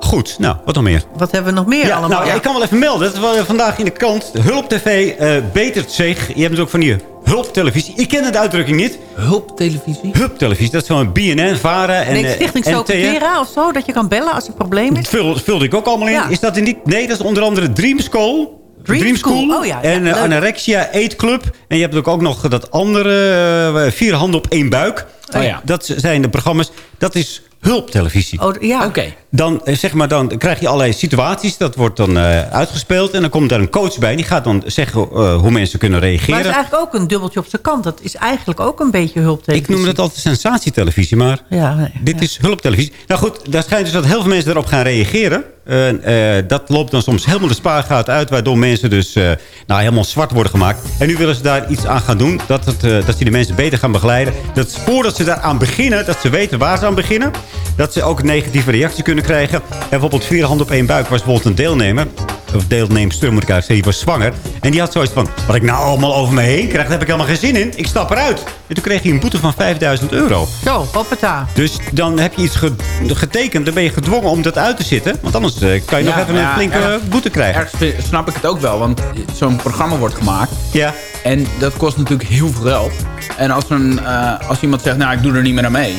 Goed, nou, wat nog meer? Wat hebben we nog meer Ja, allemaal? nou, ik kan wel even melden. Dat is vandaag in de krant. Hulp TV eh, betert zich. Je hebt het ook van die hulptelevisie. Ik ken de uitdrukking niet. Hulptelevisie? Hulptelevisie, dat is van BNN, VARA en Nee, Stichting. Socatera of zo, dat je kan bellen als er een probleem is. Dat vulde, vulde ik ook allemaal in. Ja. Is dat er niet? Nee, dat is onder andere Dream School. Dream School, oh ja, ja, en leuk. Anorexia Eat Club. En je hebt ook, ook nog dat andere, eh, vier handen op één buik. Oh ja. Dat zijn de programma's. Dat is hulptelevisie. Oh, ja. Oké. Dan, eh, zeg maar, dan krijg je allerlei situaties. Dat wordt dan eh, uitgespeeld. En dan komt daar een coach bij. Die gaat dan zeggen hoe mensen kunnen Maar reageren. het is eigenlijk ook een dubbeltje op zijn kant. Dat is eigenlijk ook een beetje hulptelevisie. Ik noem dat altijd sensatietelevisie, maar Ja, nee, dit is hulptelevisie. Nou goed, daar schijnt dus dat heel veel mensen erop gaan reageren. En, eh, dat loopt dan soms helemaal de spaargaat uit... waardoor mensen dus eh, nou, helemaal zwart worden gemaakt. En nu willen ze daar iets aan gaan doen. Dat, het, eh, dat ze die mensen beter gaan begeleiden. Dat voordat ze daaraan beginnen, dat ze weten waar ze aan beginnen... dat ze ook een negatieve reactie kunnen krijgen. En bijvoorbeeld vier handen op één buik was bijvoorbeeld een deelnemer... of deelnemster moet ik zeggen, die was zwanger. En die had zoiets van, wat ik nou allemaal over me heen krijg... daar heb ik helemaal geen zin in. Ik stap eruit. En toen kreeg hij een boete van 5000 euro. Zo, hoppata. Dus dan heb je iets ge- getekend. Dan ben je gedwongen om dat uit te zitten. Want anders eh, kan je nog even een ja, flinke erg- boete krijgen. Ergens vind- snap ik het ook wel, want zo'n programma wordt gemaakt. Ja. En dat kost natuurlijk heel veel geld. En als, een, eh, als iemand zegt, nou ik doe er niet meer aan mee.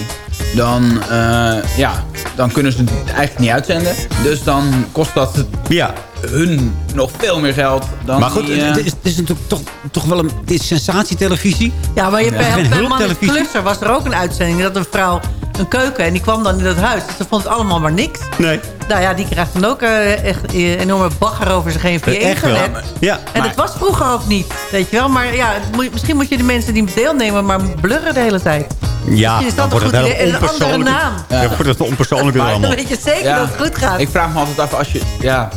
Dan, eh, ja, dan kunnen ze het eigenlijk niet uitzenden. Dus dan kost dat Ja. Hun nog veel meer geld dan Maar goed, die, eh, het, is, het is natuurlijk toch, toch wel een dit is sensatietelevisie. Ja, maar je Ja. hebt Geen bij, bij Man. Klusser was er ook een uitzending. Dat een vrouw een keuken en die kwam dan in dat huis. Dus ze vond het allemaal maar niks. Nee. Nou ja, die krijgt dan ook eh, echt eh, enorme bagger over zich heen via Echt wel. Ja. En dat was vroeger ook niet, weet je wel. Maar ja, het moet- misschien moet je de mensen die deelnemen maar blurren de hele tijd. Ja, Misschien is dan dat wordt een het een andere naam. Ja, wordt het onpersoonlijk Maar-. Dan weet je zeker dat het goed gaat. Ik vraag me altijd af, als je, ja,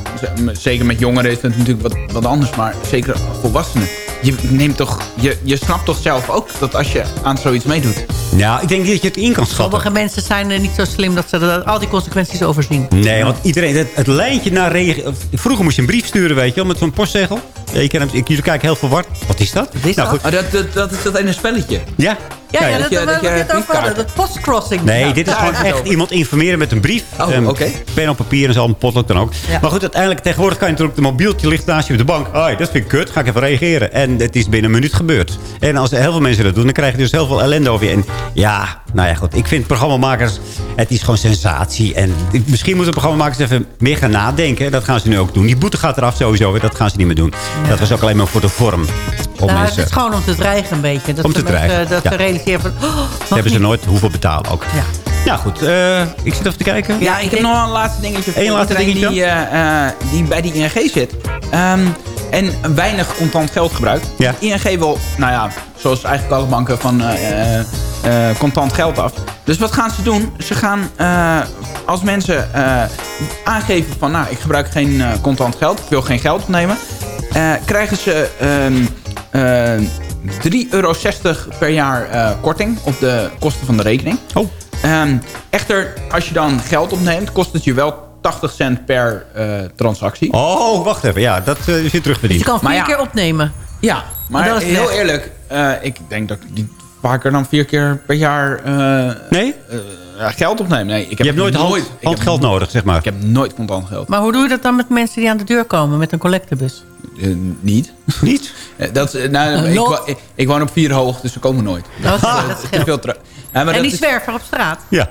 zeker met jongeren is het natuurlijk wat, wat anders, maar zeker volwassenen. Je neemt toch, je, je snapt toch zelf ook dat als je aan zoiets meedoet. Ja, ik denk dat je het in kan schatten. Sommige mensen zijn eh, niet zo slim dat ze er al die consequenties overzien. Nee, want iedereen, het, het lijntje naar regen... Vroeger moest je een brief sturen, weet je wel, met zo'n postzegel. Ik, jullie kijken heel verward. Wat is dat? is nou, dat? goed. Oh, dat, dat, dat is dat ene spelletje. Ja. Ja, dat, dat, dat over hadden. briefkaarten- Dat postcrossing. Nee, dit is gewoon echt iemand informeren met een brief. Oh, Ehm. Pen op papier en zo, een potlood dan ook. Maar goed, uiteindelijk tegenwoordig kan je natuurlijk... de mobieltje ligt naast je op de bank. Hoi, dat vind ik kut. Ga ik even reageren. En het is binnen een minuut gebeurd. En als heel veel mensen dat doen, dan krijg je dus heel veel ellende over je. En ja, nou ja, goed. Ik vind programmamakers... Het is gewoon sensatie. En misschien moeten programmamakers even meer gaan nadenken. Dat gaan ze nu ook doen. Die boete gaat eraf sowieso. Dat gaan ze niet meer doen. Dat was ook alleen maar voor de vorm. Om Nou, het mensen... is gewoon om te dreigen een beetje. Dat Om te mensen, dreigen, Dat ja. ze realiseren van... Oh, hebben ze niet. nooit hoeveel betalen ook. Ja. Nou goed, eh, ik zit even te kijken. Ja, ik heb nog een laatste dingetje voor Eén laatste dingetje? Die, eh, eh, die bij die ING zit. Ehm, en weinig contant geld gebruikt. Ja. ING wil, nou ja, zoals eigenlijk alle banken van eh, eh, eh, contant geld af. Dus wat gaan ze doen? Ze gaan, als mensen aangeven van, nou, ik gebruik geen contant geld. Ik wil geen geld opnemen. krijgen ze ehm, eh, 3,60 euro per jaar korting op de kosten van de rekening. Oh. Ehm, echter, als je dan geld opneemt, kost het je wel 80 cent per eh, transactie. Oh, wacht even. Ja, dat eh, is weer Dus terugverdiend. je kan vier ja. keer opnemen. Ja, maar Dat is heel weg. eerlijk, eh, ik denk dat ik die vaker dan vier keer per jaar eh, Nee? geld opneem. Nee, ik heb Je hebt nooit, hand, ik heb handgeld nodig, zeg maar. Ik heb nooit contant geld. Maar hoe doe je dat dan met mensen die aan de deur komen met een collectebus? Eh, niet. Niet? Dat, is- nou, ik, wo- ik, ik woon op vier hoog, dus ze komen nooit. Dat, Eh, dat veel Ja, maar En dat die is- zwerver op straat? Ja.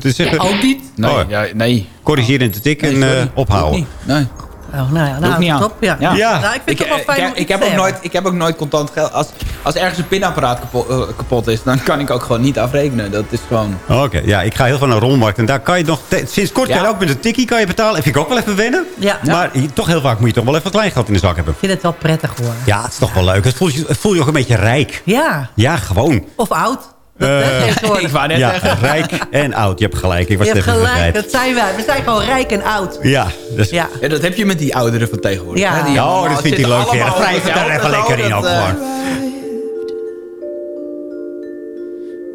Zeggen, Ook niet. Nee, Oh. ja, nee. corrigeren in de tik en eh, ophouden. Nee. Oh, nou ja, nou, niet aan. top. Ja. Ja. Ja. Nou, ik vind Ik, het wel ik, fijn ik, heb ook te nooit, ik heb ook nooit contant geld. Als, als ergens een pinapparaat kapot, eh, kapot is, dan kan ik ook gewoon niet afrekenen. Dat is gewoon... Oké, ja, ik ga heel veel naar de rommelmarkt. En daar kan je nog... te- Sinds kort Ja. kan je ook met een tikkie kan je betalen. En vind ik ook wel even wennen. Ja. Maar toch heel vaak moet je toch wel even klein geld in de zak hebben. Ik vind het wel prettig hoor. Ja, het is toch wel leuk. Het voelt je, het voel je ook een beetje rijk. Ja. Ja, gewoon. Of oud. Dat, Eh, dat is tegenwoordig. ik wou net Ja, zeggen. rijk en oud. Je hebt gelijk. Ik was Je hebt even gelijk, vergeten. dat zijn wij. We zijn gewoon rijk en oud. Ja, dus, Ja. Ja, dat heb je met die ouderen van tegenwoordig. Ja. die Oh, allemaal dat vindt hij leuk. Ja, allemaal wrijf het op er even lekker in dat, ook eh, gewoon.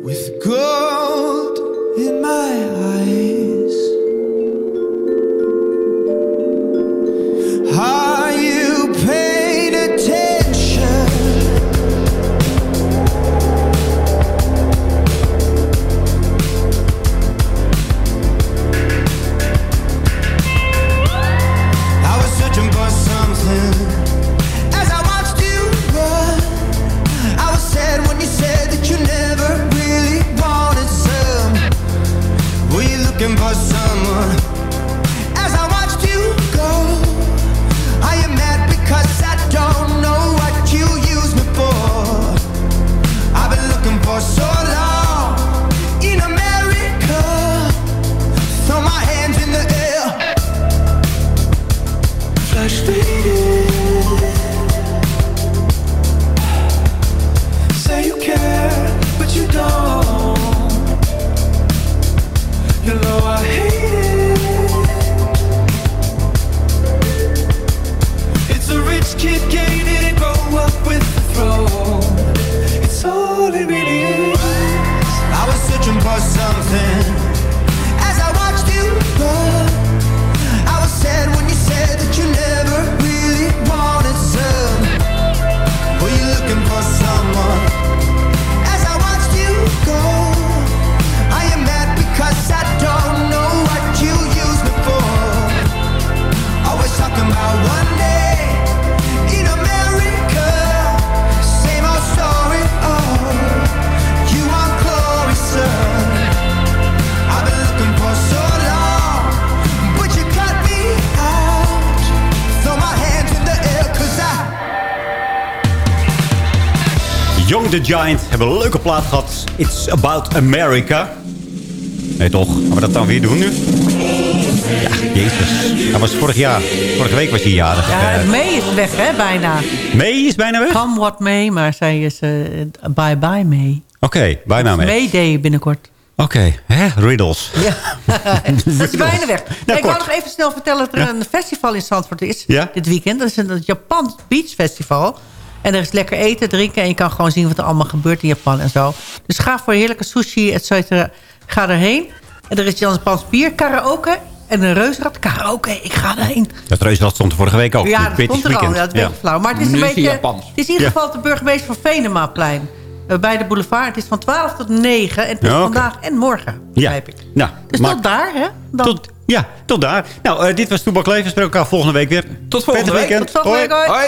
with gold in my eyes. Are nothing. Young the Giant hebben een leuke plaat gehad. It's About America. Nee toch, gaan we dat dan weer doen nu? Ja, jezus. Hij was vorig jaar. Vorige week was hij jarig. Ja, Eh, May is weg, hè, bijna. May is bijna weg? Come what may, maar zij is eh, bye-bye May. Oké, bijna mee. May Day binnenkort. Oké, hè, riddles. Ja, dat is bijna weg. Nou, ik wou nog even snel vertellen dat er Ja. een festival in Zandvoort is. Ja? Dit weekend. Dat is een Japan Beach Festival. En er is lekker eten, drinken. En je kan gewoon zien wat er allemaal gebeurt in Japan en zo. Dus ga voor heerlijke sushi, et cetera. Ga erheen. En er is Japans bier, karaoke. En een reusrad. Karaoke, ik ga erheen. Dat reuzenrad stond er vorige week ook. ja, dat stond er al. Ja, dat is flauw. Maar het is Nu een beetje... Japans. Het is in ieder Ja. geval de burgemeester van Venemaplein. eh, Bij de boulevard. Het is van 12 tot 9. En het is Ja, vandaag en morgen, Ja. begrijp ik. Nou, Dus maar- tot daar, hè? Dan. Tot, ja, tot daar. Nou, eh, dit was Toebak Leven. We spreken elkaar volgende week weer. Tot volgende week. weekend. Tot volgende week, hoi.